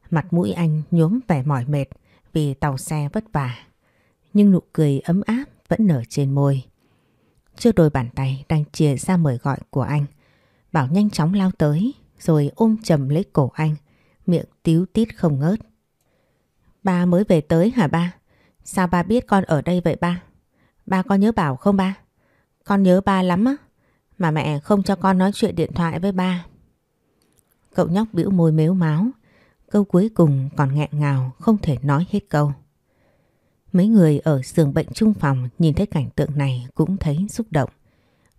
[SPEAKER 1] Mặt mũi anh nhuốm vẻ mỏi mệt vì tàu xe vất vả. Nhưng nụ cười ấm áp vẫn nở trên môi. Trước đôi bàn tay đang chìa ra mời gọi của anh. Bảo nhanh chóng lao tới rồi ôm chầm lấy cổ anh, miệng tíu tít không ngớt. Ba mới về tới hả ba? Sao ba biết con ở đây vậy ba? Ba có nhớ Bảo không ba? Con nhớ ba lắm á. Mà mẹ không cho con nói chuyện điện thoại với ba. Cậu nhóc bĩu môi mếu máu. Câu cuối cùng còn nghẹn ngào không thể nói hết câu. Mấy người ở giường bệnh trung phòng nhìn thấy cảnh tượng này cũng thấy xúc động.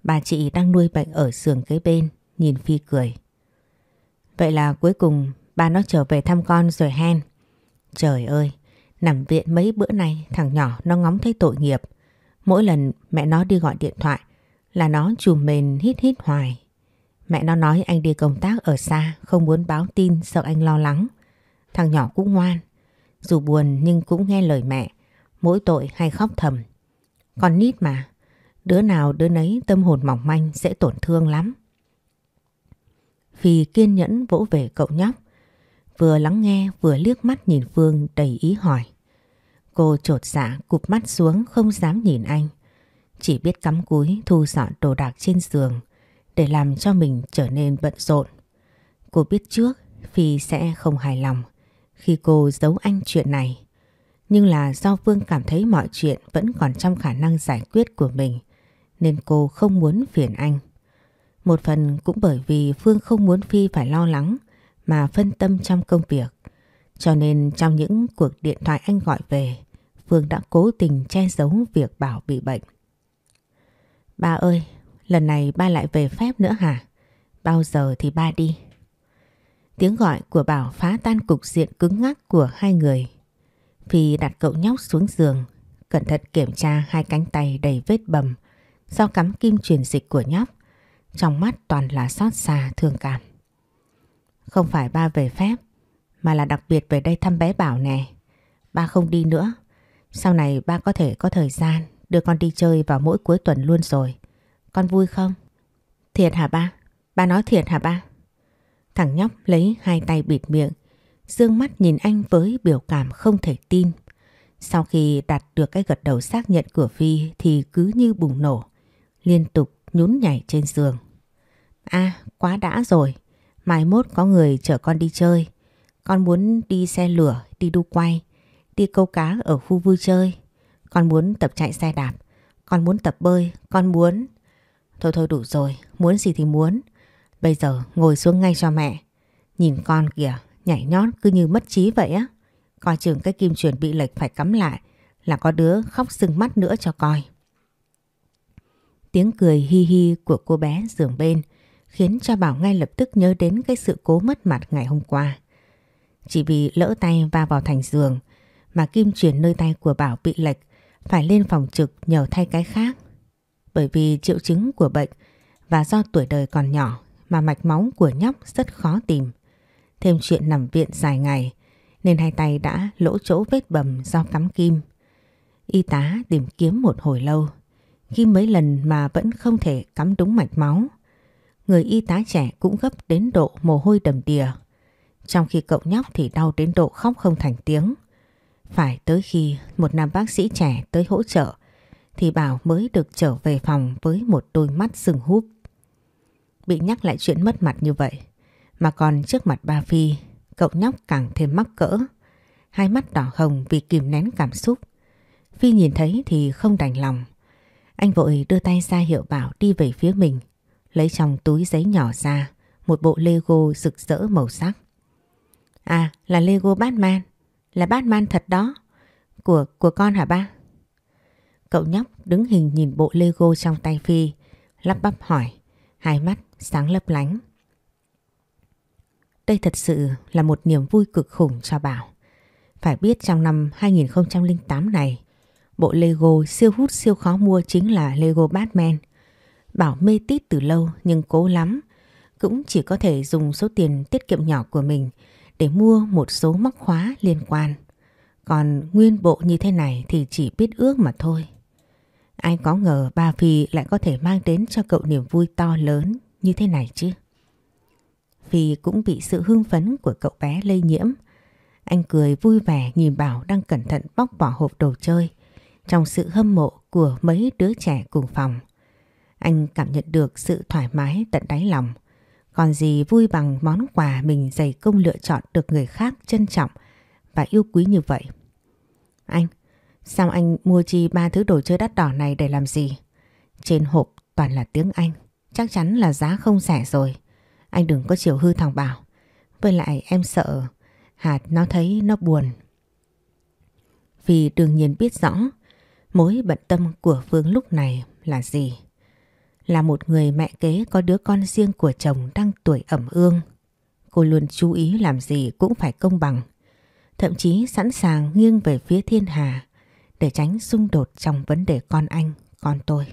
[SPEAKER 1] Bà chị đang nuôi bệnh ở giường kế bên, nhìn Phi cười. Vậy là cuối cùng ba nó trở về thăm con rồi hen. Trời ơi, nằm viện mấy bữa nay thằng nhỏ nó ngóng thấy tội nghiệp. Mỗi lần mẹ nó đi gọi điện thoại là nó chùm mền hít hít hoài. Mẹ nó nói anh đi công tác ở xa không muốn báo tin sợ anh lo lắng. Thằng nhỏ cũng ngoan. Dù buồn nhưng cũng nghe lời mẹ. Mỗi tội hay khóc thầm. Con nít mà. Đứa nào đứa nấy tâm hồn mỏng manh sẽ tổn thương lắm. Phi kiên nhẫn vỗ về cậu nhóc. Vừa lắng nghe, vừa liếc mắt nhìn Phương đầy ý hỏi. Cô trột dạ cụp mắt xuống, không dám nhìn anh. Chỉ biết cắm cúi thu dọn đồ đạc trên giường, để làm cho mình trở nên bận rộn. Cô biết trước, Phi sẽ không hài lòng khi cô giấu anh chuyện này. Nhưng là do Phương cảm thấy mọi chuyện vẫn còn trong khả năng giải quyết của mình, nên cô không muốn phiền anh. Một phần cũng bởi vì Phương không muốn Phi phải lo lắng mà phân tâm trong công việc. Cho nên trong những cuộc điện thoại anh gọi về, Phương đã cố tình che giấu việc Bảo bị bệnh. Ba ơi, lần này ba lại về phép nữa hả? Bao giờ thì ba đi? Tiếng gọi của Bảo phá tan cục diện cứng ngắc của hai người. Phi đặt cậu nhóc xuống giường, cẩn thận kiểm tra hai cánh tay đầy vết bầm do cắm kim truyền dịch của nhóc. Trong mắt toàn là xót xa thương cảm. Không phải ba về phép, mà là đặc biệt về đây thăm bé Bảo nè. Ba không đi nữa. Sau này ba có thể có thời gian đưa con đi chơi vào mỗi cuối tuần luôn rồi. Con vui không? Thiệt hả ba? Ba nói thiệt hả ba? Thằng nhóc lấy hai tay bịt miệng, dương mắt nhìn anh với biểu cảm không thể tin. Sau khi đặt được cái gật đầu xác nhận của Phi thì cứ như bùng nổ, liên tục nhún nhảy trên giường. À, quá đã rồi. Mai mốt có người chở con đi chơi. Con muốn đi xe lửa, đi đu quay, đi câu cá ở khu vui chơi. Con muốn tập chạy xe đạp. Con muốn tập bơi. Con muốn... Thôi thôi đủ rồi. Muốn gì thì muốn. Bây giờ ngồi xuống ngay cho mẹ. Nhìn con kìa. Nhảy nhót cứ như mất trí vậy á. Coi chừng cái kim truyền bị lệch phải cắm lại. Là có đứa khóc sưng mắt nữa cho coi. Tiếng cười hi hi của cô bé giường bên khiến cho Bảo ngay lập tức nhớ đến cái sự cố mất mặt ngày hôm qua. Chỉ vì lỡ tay va vào thành giường mà kim truyền nơi tay của Bảo bị lệch phải lên phòng trực nhờ thay cái khác. Bởi vì triệu chứng của bệnh và do tuổi đời còn nhỏ mà mạch máu của nhóc rất khó tìm. Thêm chuyện nằm viện dài ngày nên hai tay đã lỗ chỗ vết bầm do cắm kim. Y tá tìm kiếm một hồi lâu, kim mấy lần mà vẫn không thể cắm đúng mạch máu. Người y tá trẻ cũng gấp đến độ mồ hôi đầm đìa. Trong khi cậu nhóc thì đau đến độ khóc không thành tiếng. Phải tới khi một nam bác sĩ trẻ tới hỗ trợ, thì Bảo mới được trở về phòng với một đôi mắt sừng húp. Bị nhắc lại chuyện mất mặt như vậy, mà còn trước mặt ba Phi, cậu nhóc càng thêm mắc cỡ. Hai mắt đỏ hồng vì kìm nén cảm xúc. Phi nhìn thấy thì không đành lòng. Anh vội đưa tay ra hiệu Bảo đi về phía mình. Lấy trong túi giấy nhỏ ra một bộ Lego rực rỡ màu sắc. À là Lego Batman. Là Batman thật đó. Của của con hả ba? Cậu nhóc đứng hình nhìn bộ Lego trong tay Phi. Lắp bắp hỏi. Hai mắt sáng lấp lánh. Đây thật sự là một niềm vui cực khủng cho Bảo. Phải biết trong năm 2008 này, bộ Lego siêu hút siêu khó mua chính là Lego Batman. Bảo mê tít từ lâu nhưng cố lắm, cũng chỉ có thể dùng số tiền tiết kiệm nhỏ của mình để mua một số móc khóa liên quan. Còn nguyên bộ như thế này thì chỉ biết ước mà thôi. Ai có ngờ ba Phi lại có thể mang đến cho cậu niềm vui to lớn như thế này chứ. Phi cũng bị sự hưng phấn của cậu bé lây nhiễm. Anh cười vui vẻ nhìn Bảo đang cẩn thận bóc bỏ hộp đồ chơi trong sự hâm mộ của mấy đứa trẻ cùng phòng. Anh cảm nhận được sự thoải mái tận đáy lòng. Còn gì vui bằng món quà mình dày công lựa chọn được người khác trân trọng và yêu quý như vậy. Anh, sao anh mua chi ba thứ đồ chơi đắt đỏ này để làm gì? Trên hộp toàn là tiếng Anh, chắc chắn là giá không rẻ rồi. Anh đừng có chiều hư thằng Bảo. Với lại em sợ Hạt nó thấy nó buồn. Vì đương nhiên biết rõ mối bận tâm của Phương lúc này là gì. Là một người mẹ kế có đứa con riêng của chồng đang tuổi ẩm ương. Cô luôn chú ý làm gì cũng phải công bằng. Thậm chí sẵn sàng nghiêng về phía thiên hà để tránh xung đột trong vấn đề con anh, con tôi.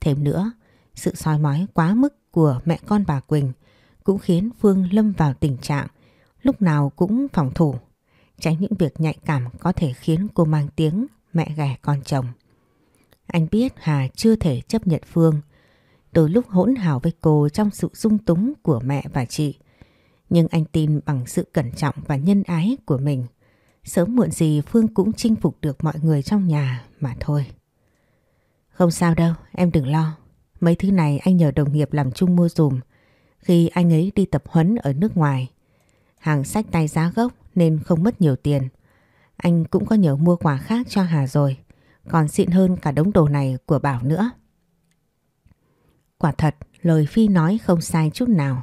[SPEAKER 1] Thêm nữa, sự soi mói quá mức của mẹ con bà Quỳnh cũng khiến Phương lâm vào tình trạng lúc nào cũng phòng thủ, tránh những việc nhạy cảm có thể khiến cô mang tiếng mẹ ghẻ con chồng. Anh biết Hà chưa thể chấp nhận Phương, đôi lúc hỗn hào với cô trong sự dung túng của mẹ và chị. Nhưng anh tin bằng sự cẩn trọng và nhân ái của mình, sớm muộn gì Phương cũng chinh phục được mọi người trong nhà mà thôi. Không sao đâu, em đừng lo. Mấy thứ này anh nhờ đồng nghiệp làm chung mua dùm khi anh ấy đi tập huấn ở nước ngoài. Hàng sách tay giá gốc nên không mất nhiều tiền. Anh cũng có nhờ mua quà khác cho Hà rồi. Còn xịn hơn cả đống đồ này của Bảo nữa. Quả thật, lời Phi nói không sai chút nào.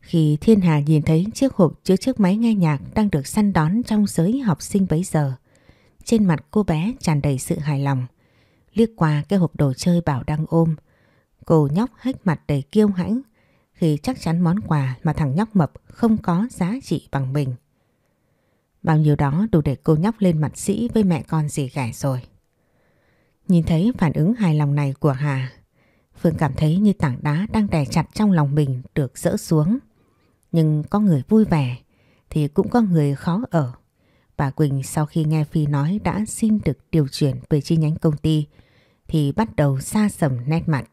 [SPEAKER 1] Khi Thiên Hà nhìn thấy chiếc hộp chứa chiếc máy nghe nhạc đang được săn đón trong giới học sinh bấy giờ. Trên mặt cô bé tràn đầy sự hài lòng. Liếc qua cái hộp đồ chơi Bảo đang ôm. Cô nhóc hách mặt đầy kiêu hãnh khi chắc chắn món quà mà thằng nhóc mập không có giá trị bằng mình. Bao nhiêu đó đủ để cô nhóc lên mặt sĩ với mẹ con gì ghẻ rồi. Nhìn thấy phản ứng hài lòng này của Hà, Phương cảm thấy như tảng đá đang đè chặt trong lòng mình được dỡ xuống. Nhưng có người vui vẻ, thì cũng có người khó ở. Bà Quỳnh sau khi nghe Phi nói đã xin được điều chuyển về chi nhánh công ty, thì bắt đầu xa sầm nét mặt.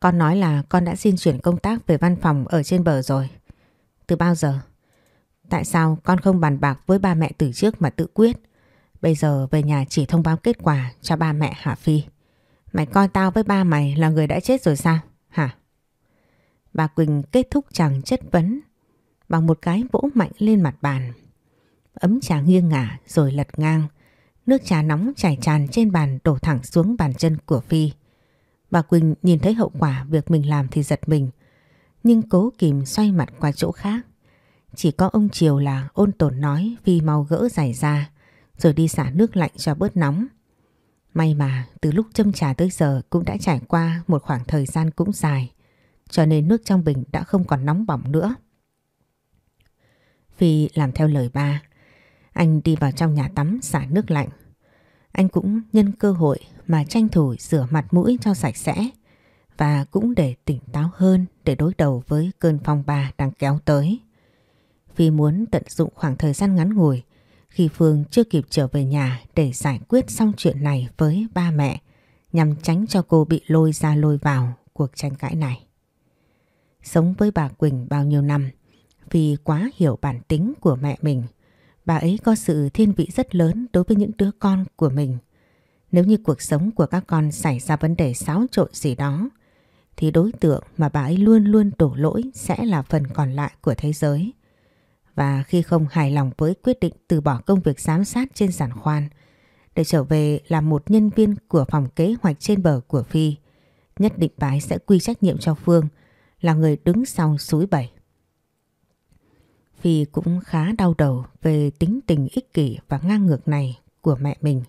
[SPEAKER 1] Con nói là con đã xin chuyển công tác về văn phòng ở trên bờ rồi. Từ bao giờ? Tại sao con không bàn bạc với ba mẹ từ trước mà tự quyết? Bây giờ về nhà chỉ thông báo kết quả cho ba mẹ Hạ Phi. Mày coi tao với ba mày là người đã chết rồi sao? Hả? Bà Quỳnh kết thúc chàng chất vấn bằng một cái vỗ mạnh lên mặt bàn. Ấm trà nghiêng ngả rồi lật ngang. Nước trà nóng chảy tràn trên bàn đổ thẳng xuống bàn chân của Phi. Bà Quỳnh nhìn thấy hậu quả việc mình làm thì giật mình, nhưng cố kìm xoay mặt qua chỗ khác. Chỉ có ông Triều là ôn tồn nói vì mau gỡ giày ra, rồi đi xả nước lạnh cho bớt nóng. May mà từ lúc châm trà tới giờ cũng đã trải qua một khoảng thời gian cũng dài, cho nên nước trong bình đã không còn nóng bỏng nữa. Phi làm theo lời ba, anh đi vào trong nhà tắm xả nước lạnh anh cũng nhân cơ hội mà tranh thủ rửa mặt mũi cho sạch sẽ và cũng để tỉnh táo hơn để đối đầu với cơn phong ba đang kéo tới. Phi muốn tận dụng khoảng thời gian ngắn ngủi khi Phương chưa kịp trở về nhà để giải quyết xong chuyện này với ba mẹ, nhằm tránh cho cô bị lôi ra lôi vào cuộc tranh cãi này. Sống với bà Quỳnh bao nhiêu năm, vì quá hiểu bản tính của mẹ mình, bà ấy có sự thiên vị rất lớn đối với những đứa con của mình. Nếu như cuộc sống của các con xảy ra vấn đề xáo trộn gì đó, thì đối tượng mà bà ấy luôn luôn đổ lỗi sẽ là phần còn lại của thế giới. Và khi không hài lòng với quyết định từ bỏ công việc giám sát trên giàn khoan để trở về làm một nhân viên của phòng kế hoạch trên bờ của Phi, nhất định bái sẽ quy trách nhiệm cho Phương là người đứng sau suối bảy. Phi cũng khá đau đầu về tính tình ích kỷ và ngang ngược này của mẹ mình.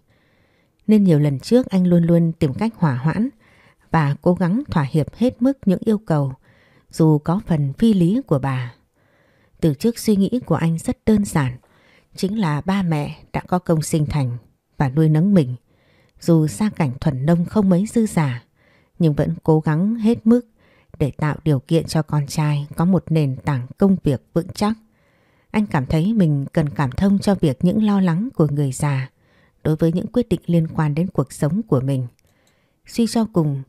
[SPEAKER 1] Nên nhiều lần trước anh luôn luôn tìm cách hỏa hoãn và cố gắng thỏa hiệp hết mức những yêu cầu dù có phần phi lý của bà. Từ trước suy nghĩ của anh rất đơn giản, chính là ba mẹ đã có công sinh thành và nuôi nấng mình. Dù xa cảnh thuần nông không mấy dư giả, nhưng vẫn cố gắng hết mức để tạo điều kiện cho con trai có một nền tảng công việc vững chắc. Anh cảm thấy mình cần cảm thông cho việc những lo lắng của người già đối với những quyết định liên quan đến cuộc sống của mình. Suy cho cùng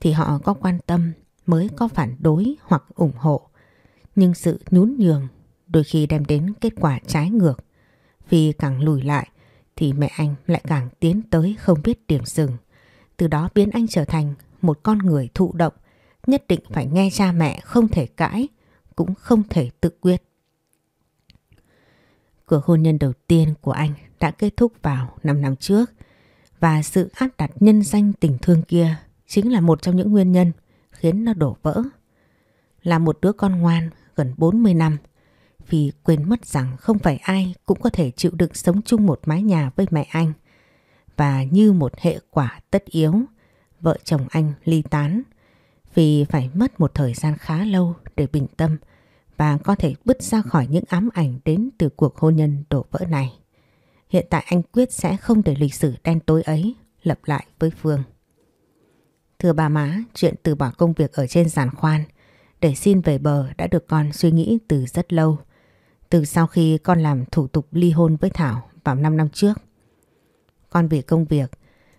[SPEAKER 1] thì họ có quan tâm mới có phản đối hoặc ủng hộ. Nhưng sự nhún nhường đôi khi đem đến kết quả trái ngược. Vì càng lùi lại thì mẹ anh lại càng tiến tới không biết điểm dừng. Từ đó biến anh trở thành một con người thụ động, nhất định phải nghe cha mẹ không thể cãi, cũng không thể tự quyết. Cuộc hôn nhân đầu tiên của anh đã kết thúc vào 5 năm trước và sự áp đặt nhân danh tình thương kia chính là một trong những nguyên nhân khiến nó đổ vỡ. Là một đứa con ngoan gần 40 năm vì quên mất rằng không phải ai cũng có thể chịu đựng sống chung một mái nhà với mẹ anh. Và như một hệ quả tất yếu, vợ chồng anh ly tán vì phải mất một thời gian khá lâu để bình tâm và có thể bứt ra khỏi những ám ảnh đến từ cuộc hôn nhân đổ vỡ này. Hiện tại anh quyết sẽ không để lịch sử đen tối ấy lặp lại với Phương. Thưa bà má, chuyện từ bỏ công việc ở trên giàn khoan để xin về bờ đã được con suy nghĩ từ rất lâu. Từ sau khi con làm thủ tục ly hôn với Thảo vào 5 năm trước. Con vì công việc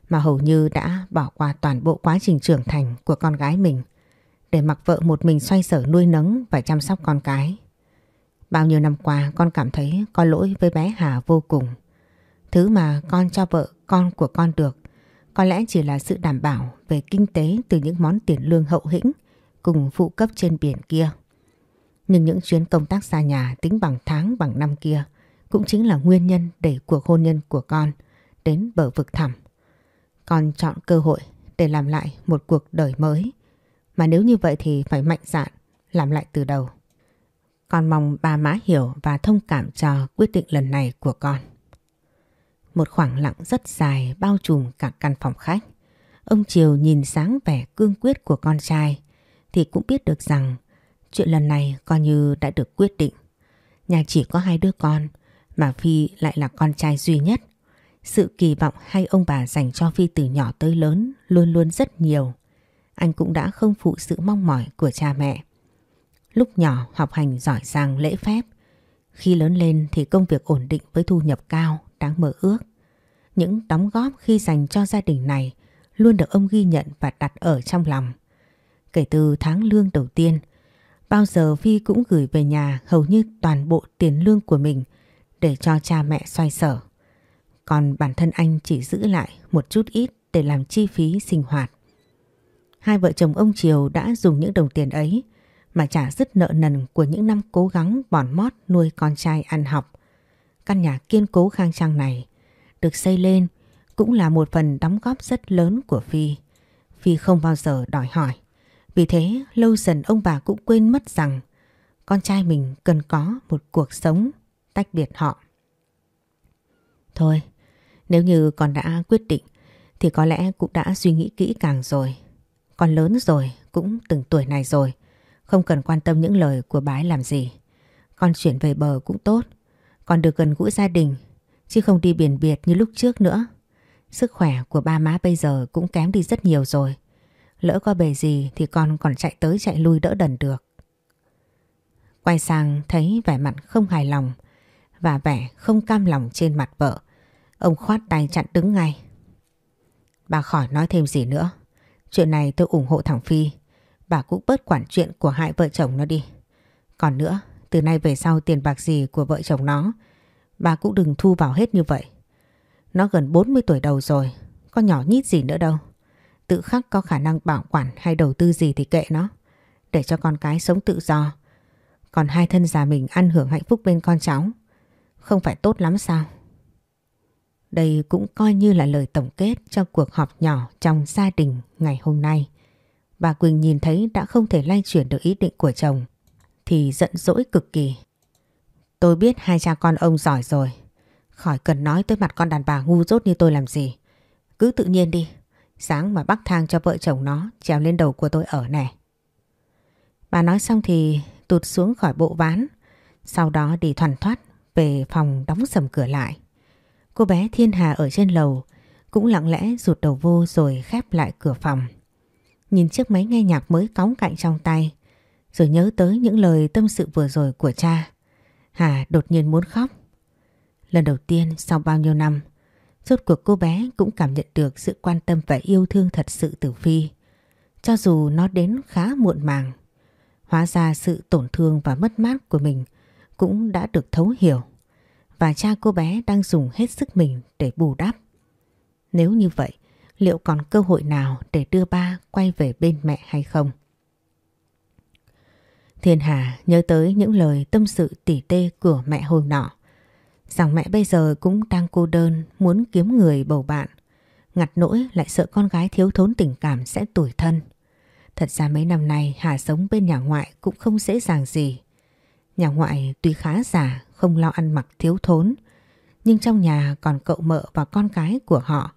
[SPEAKER 1] mà hầu như đã bỏ qua toàn bộ quá trình trưởng thành của con gái mình để mặc vợ một mình xoay sở nuôi nấng và chăm sóc con cái. Bao nhiêu năm qua, con cảm thấy có lỗi với bé Hà vô cùng. Thứ mà con cho vợ con của con được có lẽ chỉ là sự đảm bảo về kinh tế từ những món tiền lương hậu hĩnh cùng phụ cấp trên biển kia. Nhưng những chuyến công tác xa nhà tính bằng tháng, bằng năm kia cũng chính là nguyên nhân để cuộc hôn nhân của con đến bờ vực thẳm. Con chọn cơ hội để làm lại một cuộc đời mới. Mà nếu như vậy thì phải mạnh dạn làm lại từ đầu. Con mong ba má hiểu và thông cảm cho quyết định lần này của con. Một khoảng lặng rất dài bao trùm cả căn phòng khách. Ông Triều nhìn sáng vẻ cương quyết của con trai thì cũng biết được rằng chuyện lần này coi như đã được quyết định. Nhà chỉ có hai đứa con mà Phi lại là con trai duy nhất. Sự kỳ vọng hay ông bà dành cho Phi từ nhỏ tới lớn luôn luôn rất nhiều. Anh cũng đã không phụ sự mong mỏi của cha mẹ. Lúc nhỏ học hành giỏi giang lễ phép. Khi lớn lên thì công việc ổn định với thu nhập cao đáng mơ ước. Những đóng góp khi dành cho gia đình này luôn được ông ghi nhận và đặt ở trong lòng. Kể từ tháng lương đầu tiên, bao giờ Phi cũng gửi về nhà hầu như toàn bộ tiền lương của mình để cho cha mẹ xoay sở. Còn bản thân anh chỉ giữ lại một chút ít để làm chi phí sinh hoạt. Hai vợ chồng ông Triều đã dùng những đồng tiền ấy mà trả dứt nợ nần của những năm cố gắng bòn mót nuôi con trai ăn học. Căn nhà kiên cố khang trang này được xây lên cũng là một phần đóng góp rất lớn của Phi. Phi không bao giờ đòi hỏi. Vì thế lâu dần ông bà cũng quên mất rằng con trai mình cần có một cuộc sống tách biệt họ. Thôi, nếu như con đã quyết định thì có lẽ cũng đã suy nghĩ kỹ càng rồi. Con lớn rồi, cũng từng tuổi này rồi. Không cần quan tâm những lời của bái làm gì. Con chuyển về bờ cũng tốt. Con được gần gũi gia đình chứ không đi biển biệt như lúc trước nữa. Sức khỏe của ba má bây giờ cũng kém đi rất nhiều rồi. Lỡ có bề gì thì con còn chạy tới chạy lui đỡ đần được. Quay sang thấy vẻ mặt không hài lòng và vẻ không cam lòng trên mặt vợ. Ông khoát tay chặn đứng ngay. Bà khỏi nói thêm gì nữa. Chuyện này tôi ủng hộ thằng Phi. Bà cũng bớt quản chuyện của hai vợ chồng nó đi. Còn nữa, từ nay về sau tiền bạc gì của vợ chồng nó, bà cũng đừng thu vào hết như vậy. Nó gần 40 tuổi đầu rồi, có nhỏ nhít gì nữa đâu. Tự khắc có khả năng bảo quản hay đầu tư gì thì kệ nó. Để cho con cái sống tự do. Còn hai thân già mình ăn hưởng hạnh phúc bên con cháu. Không phải tốt lắm sao? Đây cũng coi như là lời tổng kết cho cuộc họp nhỏ trong gia đình ngày hôm nay. Bà Quỳnh nhìn thấy đã không thể lay chuyển được ý định của chồng, thì giận dỗi cực kỳ. Tôi biết hai cha con ông giỏi rồi. Khỏi cần nói tới mặt con đàn bà ngu dốt như tôi làm gì. Cứ tự nhiên đi. Sáng mà bắc thang cho vợ chồng nó trèo lên đầu của tôi ở nè. Bà nói xong thì tụt xuống khỏi bộ ván. Sau đó đi thoăn thoát về phòng đóng sầm cửa lại. Cô bé Thiên Hà ở trên lầu cũng lặng lẽ rụt đầu vô rồi khép lại cửa phòng. Nhìn chiếc máy nghe nhạc mới cóng cạnh trong tay rồi nhớ tới những lời tâm sự vừa rồi của cha. Hà đột nhiên muốn khóc. Lần đầu tiên sau bao nhiêu năm, rốt cuộc cô bé cũng cảm nhận được sự quan tâm và yêu thương thật sự từ Phi. Cho dù nó đến khá muộn màng, hóa ra sự tổn thương và mất mát của mình cũng đã được thấu hiểu. Và cha cô bé đang dùng hết sức mình để bù đắp. Nếu như vậy, liệu còn cơ hội nào để đưa ba quay về bên mẹ hay không? Thiên Hà nhớ tới những lời tâm sự tỉ tê của mẹ hồi nọ. Rằng mẹ bây giờ cũng đang cô đơn muốn kiếm người bầu bạn. Ngặt nỗi lại sợ con gái thiếu thốn tình cảm sẽ tủi thân. Thật ra mấy năm nay Hà sống bên nhà ngoại cũng không dễ dàng gì. Nhà ngoại tuy khá giả, không lo ăn mặc thiếu thốn, nhưng trong nhà còn cậu mợ và con cái của họ.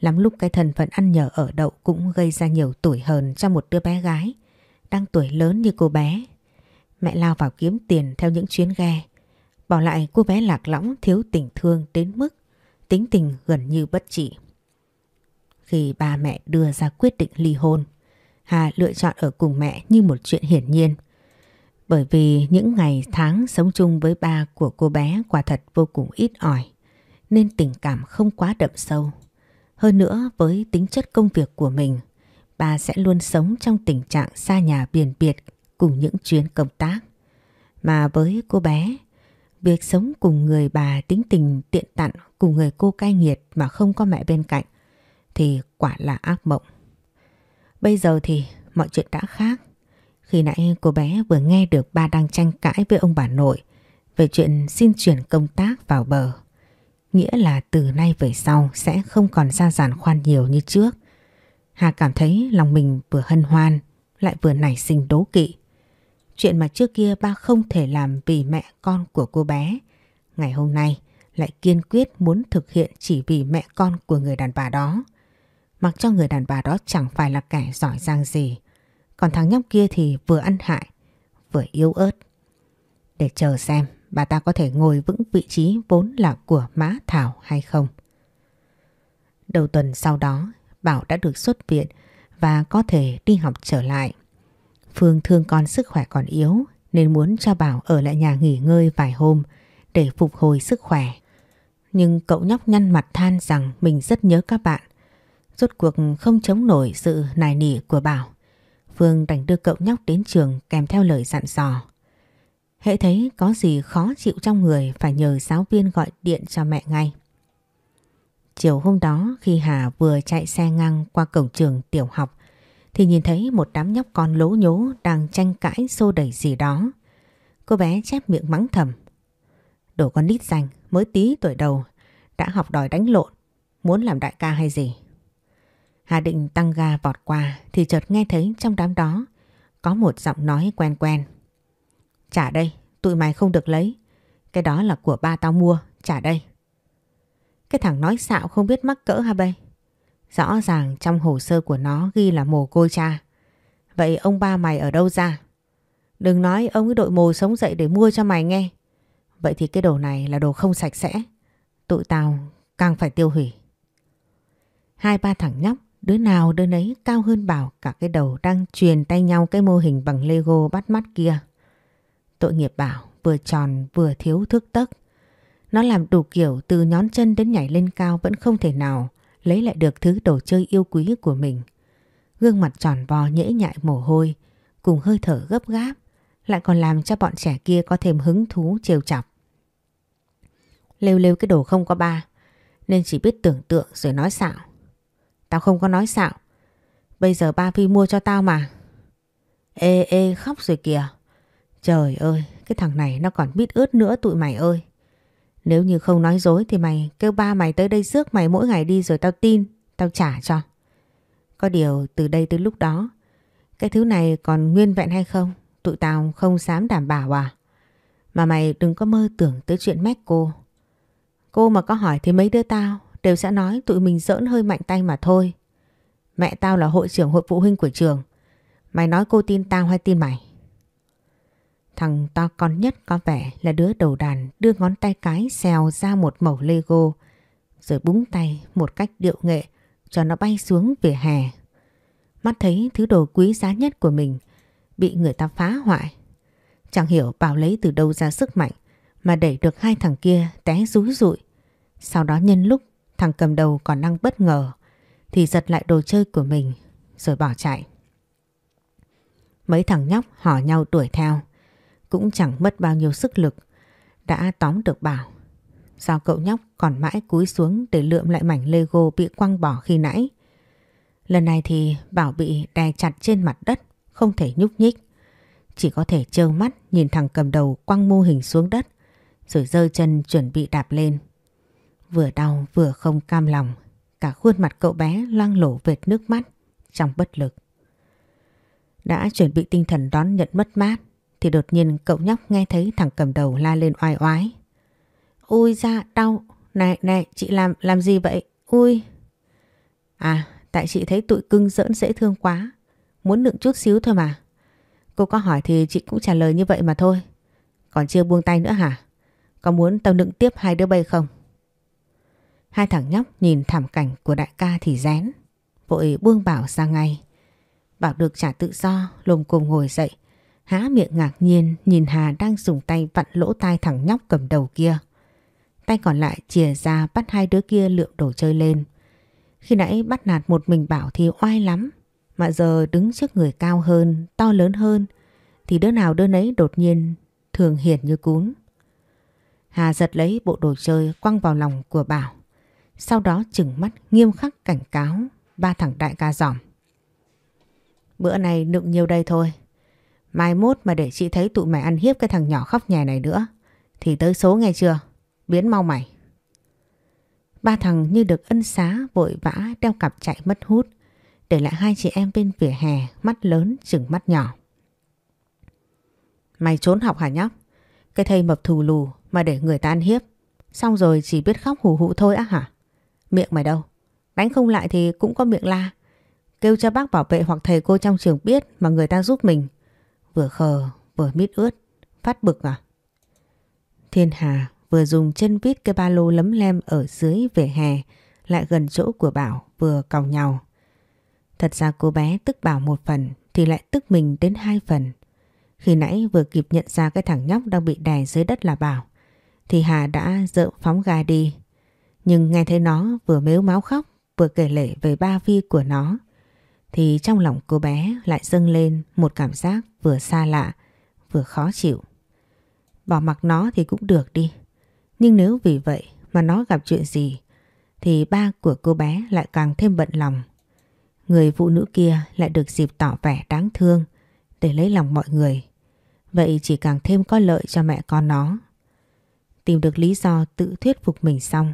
[SPEAKER 1] Lắm lúc cái thân phận ăn nhờ ở đậu cũng gây ra nhiều tuổi hờn cho một đứa bé gái đang tuổi lớn như cô bé. Mẹ lao vào kiếm tiền theo những chuyến ghe, bỏ lại cô bé lạc lõng thiếu tình thương đến mức tính tình gần như bất trị. Khi ba mẹ đưa ra quyết định ly hôn, Hà lựa chọn ở cùng mẹ như một chuyện hiển nhiên. Bởi vì những ngày tháng sống chung với ba của cô bé quả thật vô cùng ít ỏi, nên tình cảm không quá đậm sâu. Hơn nữa với tính chất công việc của mình, bà sẽ luôn sống trong tình trạng xa nhà biển biệt cùng những chuyến công tác. Mà với cô bé, việc sống cùng người bà tính tình tiện tặn cùng người cô cay nghiệt mà không có mẹ bên cạnh thì quả là ác mộng. Bây giờ thì mọi chuyện đã khác. Khi nãy cô bé vừa nghe được ba đang tranh cãi với ông bà nội về chuyện xin chuyển công tác vào bờ. Nghĩa là từ nay về sau sẽ không còn ra giản khoan nhiều như trước Hà cảm thấy lòng mình vừa hân hoan, lại vừa nảy sinh đố kỵ. Chuyện mà trước kia ba không thể làm vì mẹ con của cô bé. Ngày hôm nay lại kiên quyết muốn thực hiện chỉ vì mẹ con của người đàn bà đó. Mặc cho người đàn bà đó chẳng phải là kẻ giỏi giang gì. Còn thằng nhóc kia thì vừa ăn hại, vừa yếu ớt. Để chờ xem bà ta có thể ngồi vững vị trí vốn là của mã Thảo hay không. Đầu tuần sau đó Bảo đã được xuất viện và có thể đi học trở lại. Phương thương con sức khỏe còn yếu, nên muốn cho Bảo ở lại nhà nghỉ ngơi vài hôm để phục hồi sức khỏe. Nhưng cậu nhóc nhăn mặt than rằng mình rất nhớ các bạn. Rốt cuộc không chống nổi sự nài nỉ của Bảo. Phương đành đưa cậu nhóc đến trường kèm theo lời dặn dò. Hãy thấy có gì khó chịu trong người phải nhờ giáo viên gọi điện cho mẹ ngay. Chiều hôm đó khi Hà vừa chạy xe ngang qua cổng trường tiểu học thì nhìn thấy một đám nhóc con lố nhố đang tranh cãi xô đẩy gì đó. Cô bé chép miệng mắng thầm. Đồ con nít danh mới tí tuổi đầu đã học đòi đánh lộn muốn làm đại ca hay gì. Hà định tăng ga vọt qua thì chợt nghe thấy trong đám đó có một giọng nói quen quen. Trả đây, tụi mày không được lấy. Cái đó là của ba tao mua, trả đây. Cái thằng nói xạo không biết mắc cỡ ha bây. Rõ ràng trong hồ sơ của nó ghi là mồ côi cha. Vậy ông ba mày ở đâu ra? Đừng nói ông ấy đội mồ sống dậy để mua cho mày nghe. Vậy thì cái đồ này là đồ không sạch sẽ. Tụi tao càng phải tiêu hủy. Hai ba thằng nhóc, Đứa nào đứa nấy cao hơn Bảo cả cái đầu đang truyền tay nhau cái mô hình bằng Lego bắt mắt kia. Tội nghiệp Bảo vừa tròn vừa thiếu thức tấc. Nó làm đủ kiểu từ nhón chân đến nhảy lên cao vẫn không thể nào lấy lại được thứ đồ chơi yêu quý của mình. Gương mặt tròn vò nhễ nhại mồ hôi cùng hơi thở gấp gáp lại còn làm cho bọn trẻ kia có thêm hứng thú trêu chọc. Lêu lêu cái đồ không có ba nên chỉ biết tưởng tượng rồi nói xạo. Tao không có nói xạo. Bây giờ ba Phi mua cho tao mà. Ê ê khóc rồi kìa. Trời ơi, cái thằng này nó còn biết ướt nữa tụi mày ơi. Nếu như không nói dối thì mày kêu ba mày tới đây rước mày mỗi ngày đi rồi tao tin, tao trả cho. Có điều từ đây tới lúc đó, cái thứ này còn nguyên vẹn hay không, tụi tao không dám đảm bảo à. Mà mày đừng có mơ tưởng tới chuyện mách cô. Cô mà có hỏi thì mấy đứa tao đều sẽ nói tụi mình giỡn hơi mạnh tay mà thôi. Mẹ tao là hội trưởng hội phụ huynh của trường. Mày nói cô tin tao hay tin mày? Thằng to con nhất có vẻ là đứa đầu đàn đưa ngón tay cái xèo ra một mẩu Lego, rồi búng tay một cách điệu nghệ, cho nó bay xuống vỉa hè. Mắt thấy thứ đồ quý giá nhất của mình bị người ta phá hoại. Chẳng hiểu Bảo lấy từ đâu ra sức mạnh mà đẩy được hai thằng kia té rúi rụi. Sau đó nhân lúc thằng cầm đầu còn đang bất ngờ thì giật lại đồ chơi của mình, rồi bỏ chạy. Mấy thằng nhóc hỏ nhau đuổi theo cũng chẳng mất bao nhiêu sức lực đã tóm được Bảo. Sao cậu nhóc còn mãi cúi xuống để lượm lại mảnh Lego bị quăng bỏ khi nãy. Lần này thì Bảo bị đè chặt trên mặt đất, không thể nhúc nhích. Chỉ có thể trơ mắt nhìn thằng cầm đầu quăng mô hình xuống đất, rồi giơ chân chuẩn bị đạp lên. Vừa đau vừa không cam lòng, cả khuôn mặt cậu bé loang lổ vệt nước mắt trong bất lực. Đã chuẩn bị tinh thần đón nhận mất mát, thì đột nhiên cậu nhóc nghe thấy thằng cầm đầu la lên oai oái. Ui da đau, này này chị làm làm gì vậy? Ui. À tại chị thấy tụi cưng giỡn dễ thương quá, muốn nựng chút xíu thôi mà. Cô có hỏi thì chị cũng trả lời như vậy mà thôi. Còn chưa buông tay nữa hả? Có muốn tao nựng tiếp hai đứa bay không? Hai thằng nhóc nhìn thảm cảnh của đại ca thì rén. Vội buông bảo ra ngay. Bảo được trả tự do, lồm cùng ngồi dậy. Há miệng ngạc nhiên nhìn Hà đang dùng tay vặn lỗ tai thằng nhóc cầm đầu kia. Tay còn lại chìa ra bắt hai đứa kia lượm đồ chơi lên. Khi nãy bắt nạt một mình Bảo thì oai lắm. Mà giờ đứng trước người cao hơn, to lớn hơn thì đứa nào đứa nấy đột nhiên thường hiền như cún. Hà giật lấy bộ đồ chơi quăng vào lòng của Bảo. Sau đó chừng mắt nghiêm khắc cảnh cáo ba thằng đại ca giỏm. Bữa này nựng nhiều đây thôi. Mai mốt mà để chị thấy tụi mày ăn hiếp cái thằng nhỏ khóc nhè này nữa, thì tới số nghe chưa? Biến mau mày. Ba thằng như được ân xá, vội vã đeo cặp chạy mất hút, để lại hai chị em bên vỉa hè, mắt lớn chừng mắt nhỏ. Mày trốn học hả nhóc? Cái thầy mập thù lù mà để người ta ăn hiếp, xong rồi chỉ biết khóc hù hụ thôi á hả? Miệng mày đâu? Đánh không lại thì cũng có miệng la. Kêu cho bác bảo vệ hoặc thầy cô trong trường biết mà người ta giúp mình. Vừa khờ, vừa mít ướt. Phát bực à? Thiên Hà vừa dùng chân vít cái ba lô lấm lem ở dưới vỉa hè lại gần chỗ của Bảo vừa cào nhau. Thật ra cô bé tức Bảo một phần thì lại tức mình đến hai phần. Khi nãy vừa kịp nhận ra cái thằng nhóc đang bị đè dưới đất là Bảo thì Hà đã dợ phóng ga đi. Nhưng nghe thấy nó vừa mếu máu khóc vừa kể lể về ba vi của nó thì trong lòng cô bé lại dâng lên một cảm giác vừa xa lạ, vừa khó chịu. Bỏ mặc nó thì cũng được đi. Nhưng nếu vì vậy mà nó gặp chuyện gì, thì ba của cô bé lại càng thêm bận lòng. Người phụ nữ kia lại được dịp tỏ vẻ đáng thương để lấy lòng mọi người. Vậy chỉ càng thêm có lợi cho mẹ con nó. Tìm được lý do tự thuyết phục mình xong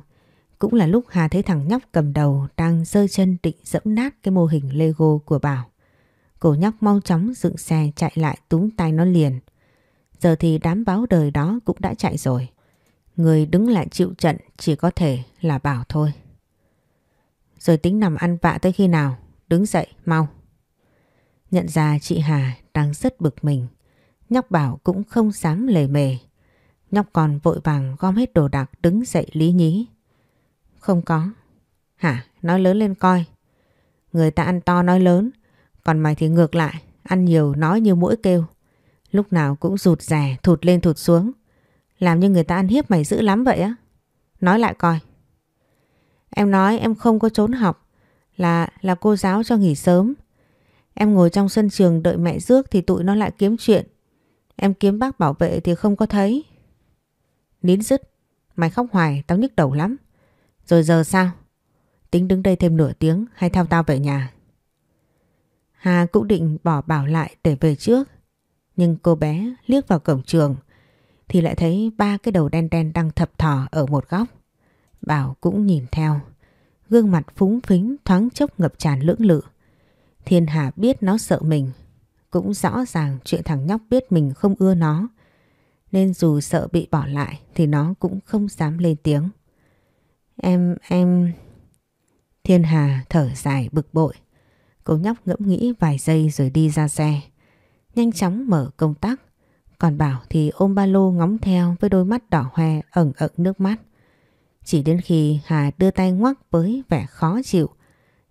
[SPEAKER 1] cũng là lúc Hà thấy thằng nhóc cầm đầu đang rơi chân định dẫm nát cái mô hình Lego của Bảo. cổ nhóc mau chóng dựng xe chạy lại túm tay nó liền. Giờ thì đám báo đời đó cũng đã chạy rồi. Người đứng lại chịu trận chỉ có thể là Bảo thôi. Rồi tính nằm ăn vạ tới khi nào? Đứng dậy, mau. Nhận ra chị Hà đang rất bực mình. Nhóc Bảo cũng không dám lề mề. Nhóc còn vội vàng gom hết đồ đạc đứng dậy lý nhí. Không có. Hả? Nói lớn lên coi. Người ta ăn to nói lớn, còn mày thì ngược lại, ăn nhiều nói như mũi kêu. Lúc nào cũng rụt rè, thụt lên thụt xuống. Làm như người ta ăn hiếp mày dữ lắm vậy á. Nói lại coi. Em nói em không có trốn học, là là cô giáo cho nghỉ sớm. Em ngồi trong sân trường đợi mẹ rước thì tụi nó lại kiếm chuyện. Em kiếm bác bảo vệ thì không có thấy. Nín dứt, mày khóc hoài tao nhức đầu lắm. Rồi giờ sao? Tính đứng đây thêm nửa tiếng hay theo tao về nhà? Hà cũng định bỏ bảo lại để về trước. Nhưng cô bé liếc vào cổng trường thì lại thấy ba cái đầu đen đen đang thập thò ở một góc. Bảo cũng nhìn theo. Gương mặt phúng phính thoáng chốc ngập tràn lưỡng lự. Thiên Hà biết nó sợ mình. Cũng rõ ràng chuyện thằng nhóc biết mình không ưa nó. Nên dù sợ bị bỏ lại thì nó cũng không dám lên tiếng. Em, em... Thiên Hà thở dài bực bội. Cô nhóc ngẫm nghĩ vài giây rồi đi ra xe. Nhanh chóng mở công tắc. Còn Bảo thì ôm ba lô ngóng theo với đôi mắt đỏ hoe ẩn ẩn nước mắt. Chỉ đến khi Hà đưa tay ngoắc với vẻ khó chịu,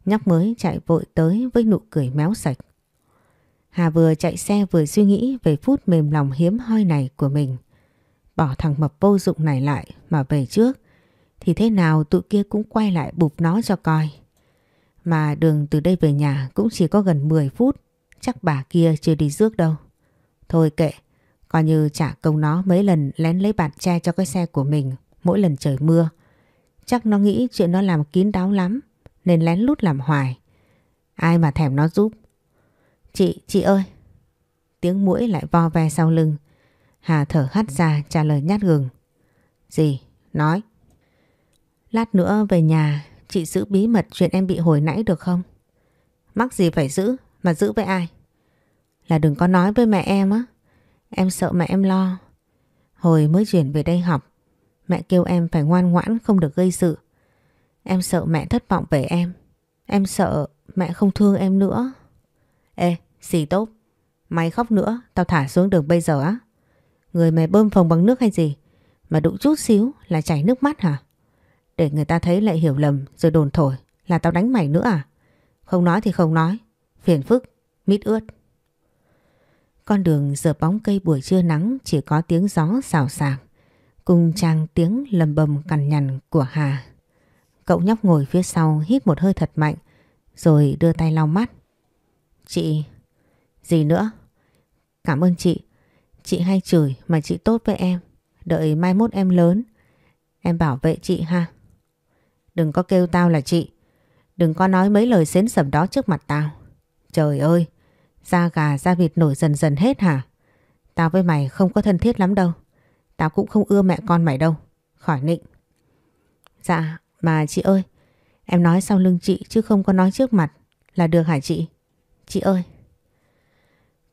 [SPEAKER 1] nhóc mới chạy vội tới với nụ cười méo sạch. Hà vừa chạy xe vừa suy nghĩ về phút mềm lòng hiếm hoi này của mình. Bỏ thằng mập vô dụng này lại mà về trước thì thế nào tụi kia cũng quay lại bụp nó cho coi. Mà đường từ đây về nhà cũng chỉ có gần 10 phút, chắc bà kia chưa đi rước đâu. Thôi kệ, coi như trả công nó mấy lần lén lấy bạt che cho cái xe của mình mỗi lần trời mưa. Chắc nó nghĩ chuyện nó làm kín đáo lắm nên lén lút làm hoài. Ai mà thèm nó giúp. Chị, chị ơi. Tiếng mũi lại vo ve sau lưng. Hà thở hắt ra trả lời nhát gừng. Gì? Nói. Lát nữa về nhà chị giữ bí mật chuyện em bị hồi nãy được không? Mắc gì phải giữ mà giữ với ai? Là đừng có nói với mẹ em á. Em sợ mẹ em lo. Hồi mới chuyển về đây học Mẹ kêu em phải ngoan ngoãn không được gây sự. Em sợ mẹ thất vọng về em. Em sợ mẹ không thương em nữa. Ê, xì tốt. Mày khóc nữa, tao thả xuống đường bây giờ á. Người mày bơm phòng bằng nước hay gì? Mà đụng chút xíu là chảy nước mắt hả? Để người ta thấy lại hiểu lầm rồi đồn thổi là tao đánh mày nữa à? Không nói thì không nói. Phiền phức, mít ướt. Con đường giờ bóng cây buổi trưa nắng chỉ có tiếng gió xào xạc cùng trang tiếng lầm bầm cằn nhằn của Hà. Cậu nhóc ngồi phía sau hít một hơi thật mạnh rồi đưa tay lau mắt. Chị... Gì nữa? Cảm ơn chị. Chị hay chửi mà chị tốt với em. Đợi mai mốt em lớn. Em bảo vệ chị ha. Đừng có kêu tao là chị. Đừng có nói mấy lời xến sầm đó trước mặt tao. Trời ơi! Da gà da vịt nổi dần dần hết hả? Tao với mày không có thân thiết lắm đâu. Tao cũng không ưa mẹ con mày đâu. Khỏi nịnh. Dạ, mà chị ơi, em nói sau lưng chị chứ không có nói trước mặt là được hả chị? Chị ơi.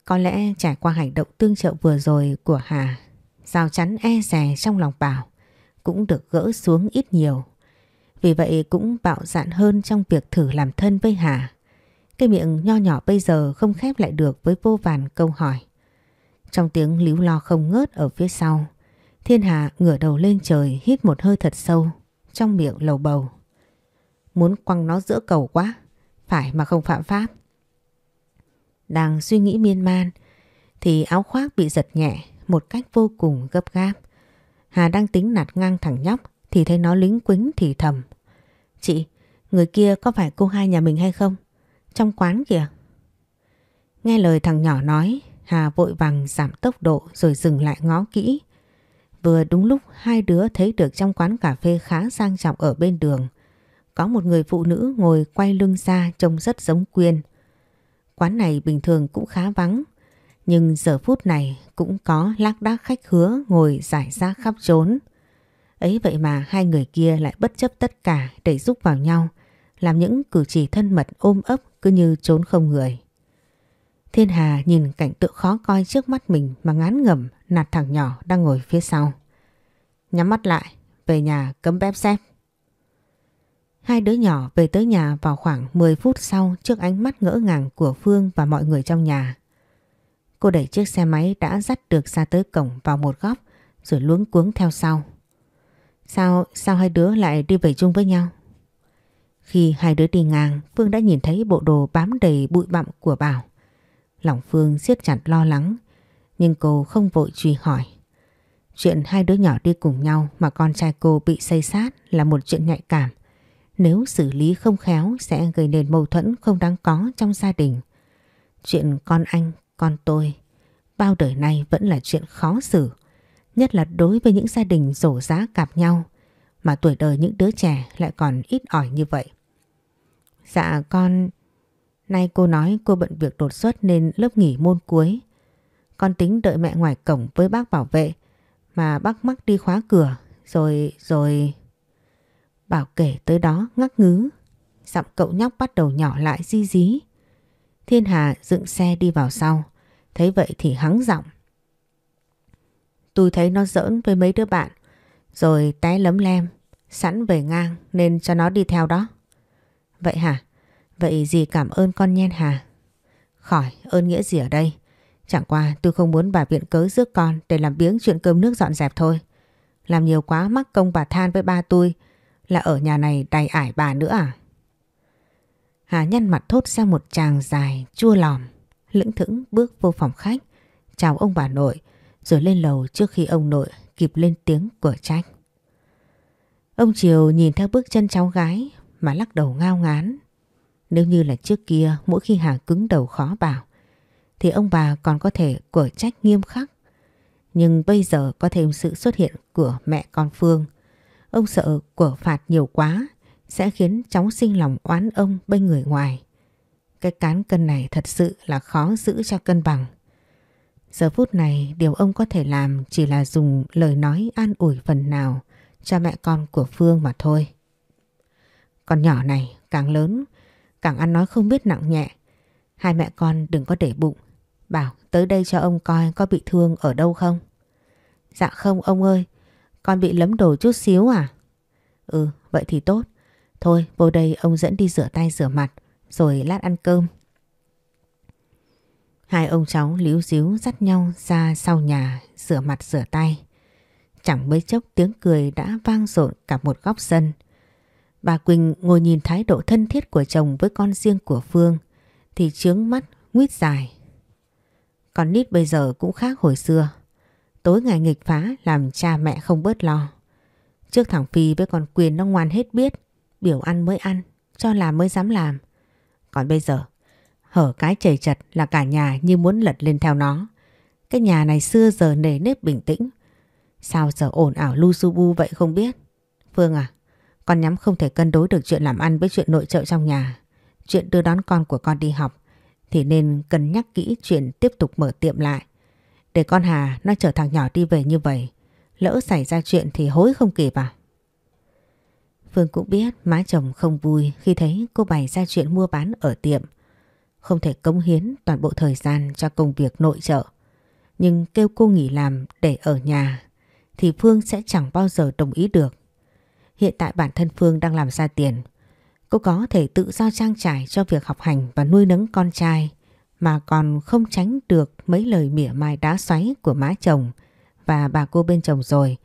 [SPEAKER 1] Có lẽ trải qua hành động tương trợ vừa rồi của Hà, rào chắn e rè trong lòng Bảo cũng được gỡ xuống ít nhiều. Vì vậy cũng bạo dạn hơn trong việc thử làm thân với Hà. Cái miệng nho nhỏ bây giờ không khép lại được với vô vàn câu hỏi. Trong tiếng líu lo không ngớt ở phía sau, Thiên Hà ngửa đầu lên trời hít một hơi thật sâu, trong miệng lầu bầu. Muốn quăng nó giữa cầu quá, phải mà không phạm pháp. Đang suy nghĩ miên man, thì áo khoác bị giật nhẹ một cách vô cùng gấp gáp. Hà đang tính nạt ngang thằng nhóc thì thấy nó lính quính thì thầm. Chị, người kia có phải cô hai nhà mình hay không? Trong quán kìa. Nghe lời thằng nhỏ nói, Hà vội vàng giảm tốc độ rồi dừng lại ngó kỹ. Vừa đúng lúc hai đứa thấy được trong quán cà phê khá sang trọng ở bên đường. Có một người phụ nữ ngồi quay lưng ra trông rất giống Quyên. Quán này bình thường cũng khá vắng. Nhưng giờ phút này cũng có lác đác khách hứa ngồi giải ra khắp trốn. Ấy vậy mà hai người kia lại bất chấp tất cả để giúp vào nhau. Làm những cử chỉ thân mật ôm ấp cứ như trốn không người. Thiên Hà nhìn cảnh tượng khó coi trước mắt mình mà ngán ngẩm nạt thằng nhỏ đang ngồi phía sau. Nhắm mắt lại, về nhà cấm bếp xếp. Hai đứa nhỏ về tới nhà vào khoảng 10 phút sau trước ánh mắt ngỡ ngàng của Phương và mọi người trong nhà. Cô đẩy chiếc xe máy đã dắt được ra tới cổng vào một góc rồi luống cuống theo sau. Sao, sao hai đứa lại đi về chung với nhau? Khi hai đứa đi ngang, Phương đã nhìn thấy bộ đồ bám đầy bụi bặm của Bảo. Lòng Phương siết chặt lo lắng, nhưng cô không vội truy hỏi. Chuyện hai đứa nhỏ đi cùng nhau mà con trai cô bị xây sát là một chuyện nhạy cảm. Nếu xử lý không khéo sẽ gây nên mâu thuẫn không đáng có trong gia đình. Chuyện con anh, con tôi, bao đời nay vẫn là chuyện khó xử. Nhất là đối với những gia đình rổ giá cặp nhau, mà tuổi đời những đứa trẻ lại còn ít ỏi như vậy. Dạ con... Nay cô nói cô bận việc đột xuất nên lớp nghỉ môn cuối. Con tính đợi mẹ ngoài cổng với bác bảo vệ, mà bác mắc đi khóa cửa, rồi rồi... Bảo kể tới đó ngắc ngứ. Giọng cậu nhóc bắt đầu nhỏ lại di dí. Thiên Hà dựng xe đi vào sau. Thấy vậy thì hắng giọng. Tôi thấy nó giỡn với mấy đứa bạn. Rồi té lấm lem. Sẵn về ngang nên cho nó đi theo đó. Vậy hả? Vậy gì cảm ơn con nhen Hà? Khỏi, ơn nghĩa gì ở đây? Chẳng qua tôi không muốn bà viện cớ rước con để làm biếng chuyện cơm nước dọn dẹp thôi. Làm nhiều quá mắc công bà than với ba tôi là ở nhà này đầy ải bà nữa à? Hà nhăn mặt thốt ra một tràng dài chua lòm, lững thững bước vô phòng khách, chào ông bà nội rồi lên lầu trước khi ông nội kịp lên tiếng của trách. Ông Triều nhìn theo bước chân cháu gái mà lắc đầu ngao ngán. Nếu như là trước kia, mỗi khi Hà cứng đầu khó bảo, thì ông bà còn có thể của trách nghiêm khắc. Nhưng bây giờ có thêm sự xuất hiện của mẹ con Phương. Ông sợ của phạt nhiều quá sẽ khiến cháu sinh lòng oán ông bên người ngoài. Cái cán cân này thật sự là khó giữ cho cân bằng. Giờ phút này điều ông có thể làm chỉ là dùng lời nói an ủi phần nào cha mẹ con của Phương mà thôi. Con nhỏ này càng lớn, càng ăn nói không biết nặng nhẹ. Hai mẹ con đừng có để bụng. Bảo tới đây cho ông coi có bị thương ở đâu không? Dạ không ông ơi, con bị lấm đồ chút xíu à? Ừ, vậy thì tốt. Thôi, vô đây ông dẫn đi rửa tay rửa mặt, rồi lát ăn cơm. Hai ông cháu líu díu dắt nhau ra sau nhà rửa mặt rửa tay. Chẳng mấy chốc tiếng cười đã vang rộn cả một góc sân. Bà Quỳnh ngồi nhìn thái độ thân thiết của chồng với con riêng của Phương thì trướng mắt nguyết dài. Con nít bây giờ cũng khác hồi xưa. Tối ngày nghịch phá làm cha mẹ không bớt lo. Trước thằng Phi với con Quyền nó ngoan hết biết. Biểu ăn mới ăn, cho làm mới dám làm. Còn bây giờ, hở cái chảy chật là cả nhà như muốn lật lên theo nó. Cái nhà này xưa giờ nề nếp bình tĩnh. Sao giờ ồn ảo lu su bu vậy không biết? Phương à, con nhắm không thể cân đối được chuyện làm ăn với chuyện nội trợ trong nhà. Chuyện đưa đón con của con đi học thì nên cân nhắc kỹ chuyện tiếp tục mở tiệm lại. Để con Hà nó chở thằng nhỏ đi về như vậy. Lỡ xảy ra chuyện thì hối không kịp à? Phương cũng biết má chồng không vui khi thấy cô bày ra chuyện mua bán ở tiệm. Không thể cống hiến toàn bộ thời gian cho công việc nội trợ. Nhưng kêu cô nghỉ làm để ở nhà thì Phương sẽ chẳng bao giờ đồng ý được. Hiện tại bản thân Phương đang làm ra tiền. Cô có thể tự do trang trải cho việc học hành và nuôi nấng con trai, mà còn không tránh được mấy lời mỉa mai đá xoáy của má chồng và bà cô bên chồng rồi.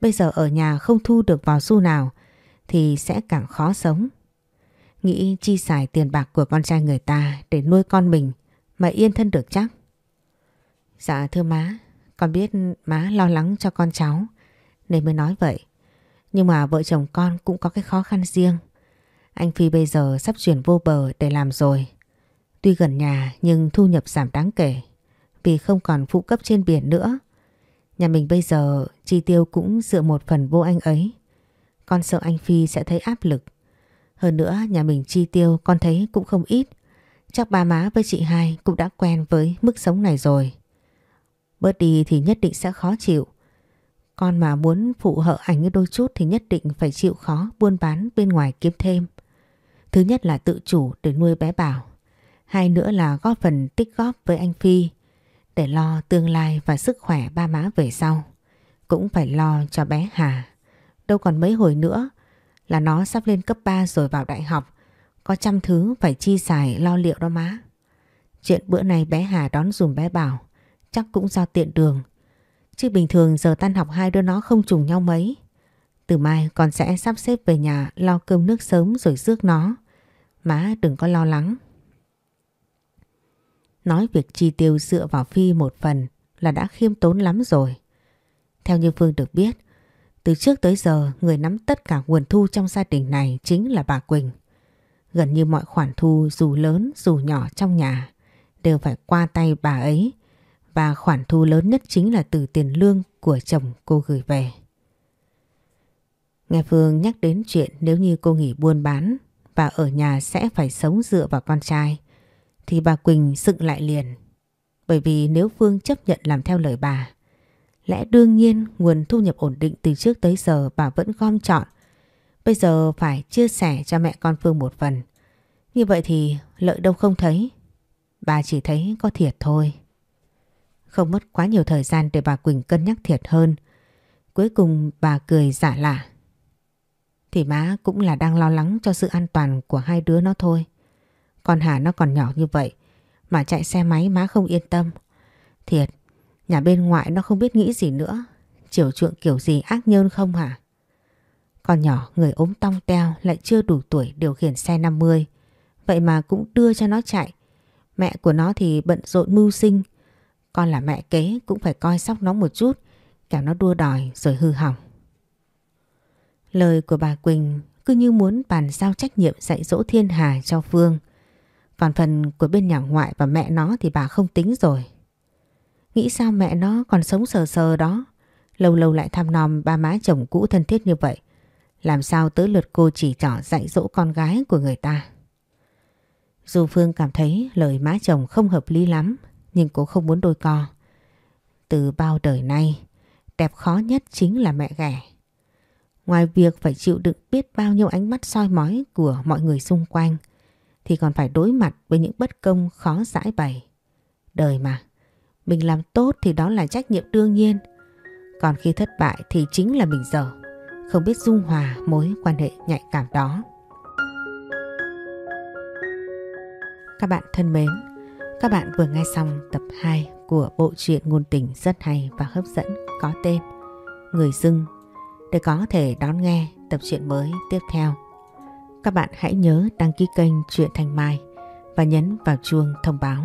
[SPEAKER 1] Bây giờ ở nhà không thu được vào xu nào thì sẽ càng khó sống. Nghĩ chi xài tiền bạc của con trai người ta để nuôi con mình mà yên thân được chắc. Dạ thưa má, con biết má lo lắng cho con cháu nên mới nói vậy. Nhưng mà vợ chồng con cũng có cái khó khăn riêng. Anh Phi bây giờ sắp chuyển vô bờ để làm rồi. Tuy gần nhà nhưng thu nhập giảm đáng kể vì không còn phụ cấp trên biển nữa. Nhà mình bây giờ chi tiêu cũng dựa một phần vô anh ấy. Con sợ anh Phi sẽ thấy áp lực. Hơn nữa, nhà mình chi tiêu con thấy cũng không ít. Chắc ba má với chị hai cũng đã quen với mức sống này rồi. Bớt đi thì nhất định sẽ khó chịu. Con mà muốn phụ hợ ảnh đôi chút thì nhất định phải chịu khó buôn bán bên ngoài kiếm thêm. Thứ nhất là tự chủ để nuôi bé Bảo. Hai nữa là góp phần tích góp với anh Phi để lo tương lai và sức khỏe ba má về sau. Cũng phải lo cho bé Hà. Đâu còn mấy hồi nữa là nó sắp lên cấp 3 rồi vào đại học. Có trăm thứ phải chi xài lo liệu đó má. Chuyện bữa nay bé Hà đón dùm bé Bảo chắc cũng do tiện đường. Chứ bình thường giờ tan học hai đứa nó không trùng nhau mấy. Từ mai con sẽ sắp xếp về nhà lo cơm nước sớm rồi rước nó. Má đừng có lo lắng. Nói việc chi tiêu dựa vào Phi một phần là đã khiêm tốn lắm rồi. Theo như Phương được biết, từ trước tới giờ, người nắm tất cả nguồn thu trong gia đình này chính là bà Quỳnh. Gần như mọi khoản thu, dù lớn, dù nhỏ trong nhà, đều phải qua tay bà ấy và khoản thu lớn nhất chính là từ tiền lương của chồng cô gửi về. Nghe Phương nhắc đến chuyện nếu như cô nghỉ buôn bán và ở nhà sẽ phải sống dựa vào con trai, thì bà Quỳnh dựng lại liền. Bởi vì nếu Phương chấp nhận làm theo lời bà lẽ đương nhiên nguồn thu nhập ổn định từ trước tới giờ bà vẫn gom chọn. Bây giờ phải chia sẻ cho mẹ con Phương một phần. Như vậy thì lợi đâu không thấy. Bà chỉ thấy có thiệt thôi. Không mất quá nhiều thời gian để bà Quỳnh cân nhắc thiệt hơn. Cuối cùng bà cười giả lạ. Thì má cũng là đang lo lắng cho sự an toàn của hai đứa nó thôi. Con Hà nó còn nhỏ như vậy mà chạy xe máy má không yên tâm. Thiệt, nhà bên ngoại nó không biết nghĩ gì nữa. Chiều chuộng kiểu gì ác nhơn không hả? Con nhỏ, người ốm tong teo, lại chưa đủ tuổi điều khiển xe 50. Vậy mà cũng đưa cho nó chạy. Mẹ của nó thì bận rộn mưu sinh. Con là mẹ kế, cũng phải coi sóc nó một chút. Kẻo nó đua đòi rồi hư hỏng. Lời của bà Quỳnh cứ như muốn bàn giao trách nhiệm dạy dỗ thiên hà cho Phương. Còn phần của bên nhà ngoại và mẹ nó thì bà không tính rồi. Nghĩ sao mẹ nó còn sống sờ sờ đó. Lâu lâu lại thăm nom ba má chồng cũ thân thiết như vậy. Làm sao tới lượt cô chỉ trỏ dạy dỗ con gái của người ta. Dù Phương cảm thấy lời má chồng không hợp lý lắm, nhưng cô không muốn đôi co. Từ bao đời nay, đẹp khó nhất chính là mẹ ghẻ. Ngoài việc phải chịu đựng biết bao nhiêu ánh mắt soi mói của mọi người xung quanh, thì còn phải đối mặt với những bất công khó giải bày. Đời mà, mình làm tốt thì đó là trách nhiệm đương nhiên. Còn khi thất bại thì chính là mình dở, không biết dung hòa mối quan hệ nhạy cảm đó. Các bạn thân mến, các bạn vừa nghe xong tập 2 của bộ truyện ngôn tình rất hay và hấp dẫn có tên Người dưng để có thể đón nghe tập truyện mới tiếp theo. Các bạn hãy nhớ đăng ký kênh Truyện Thanh Mai và nhấn vào chuông thông báo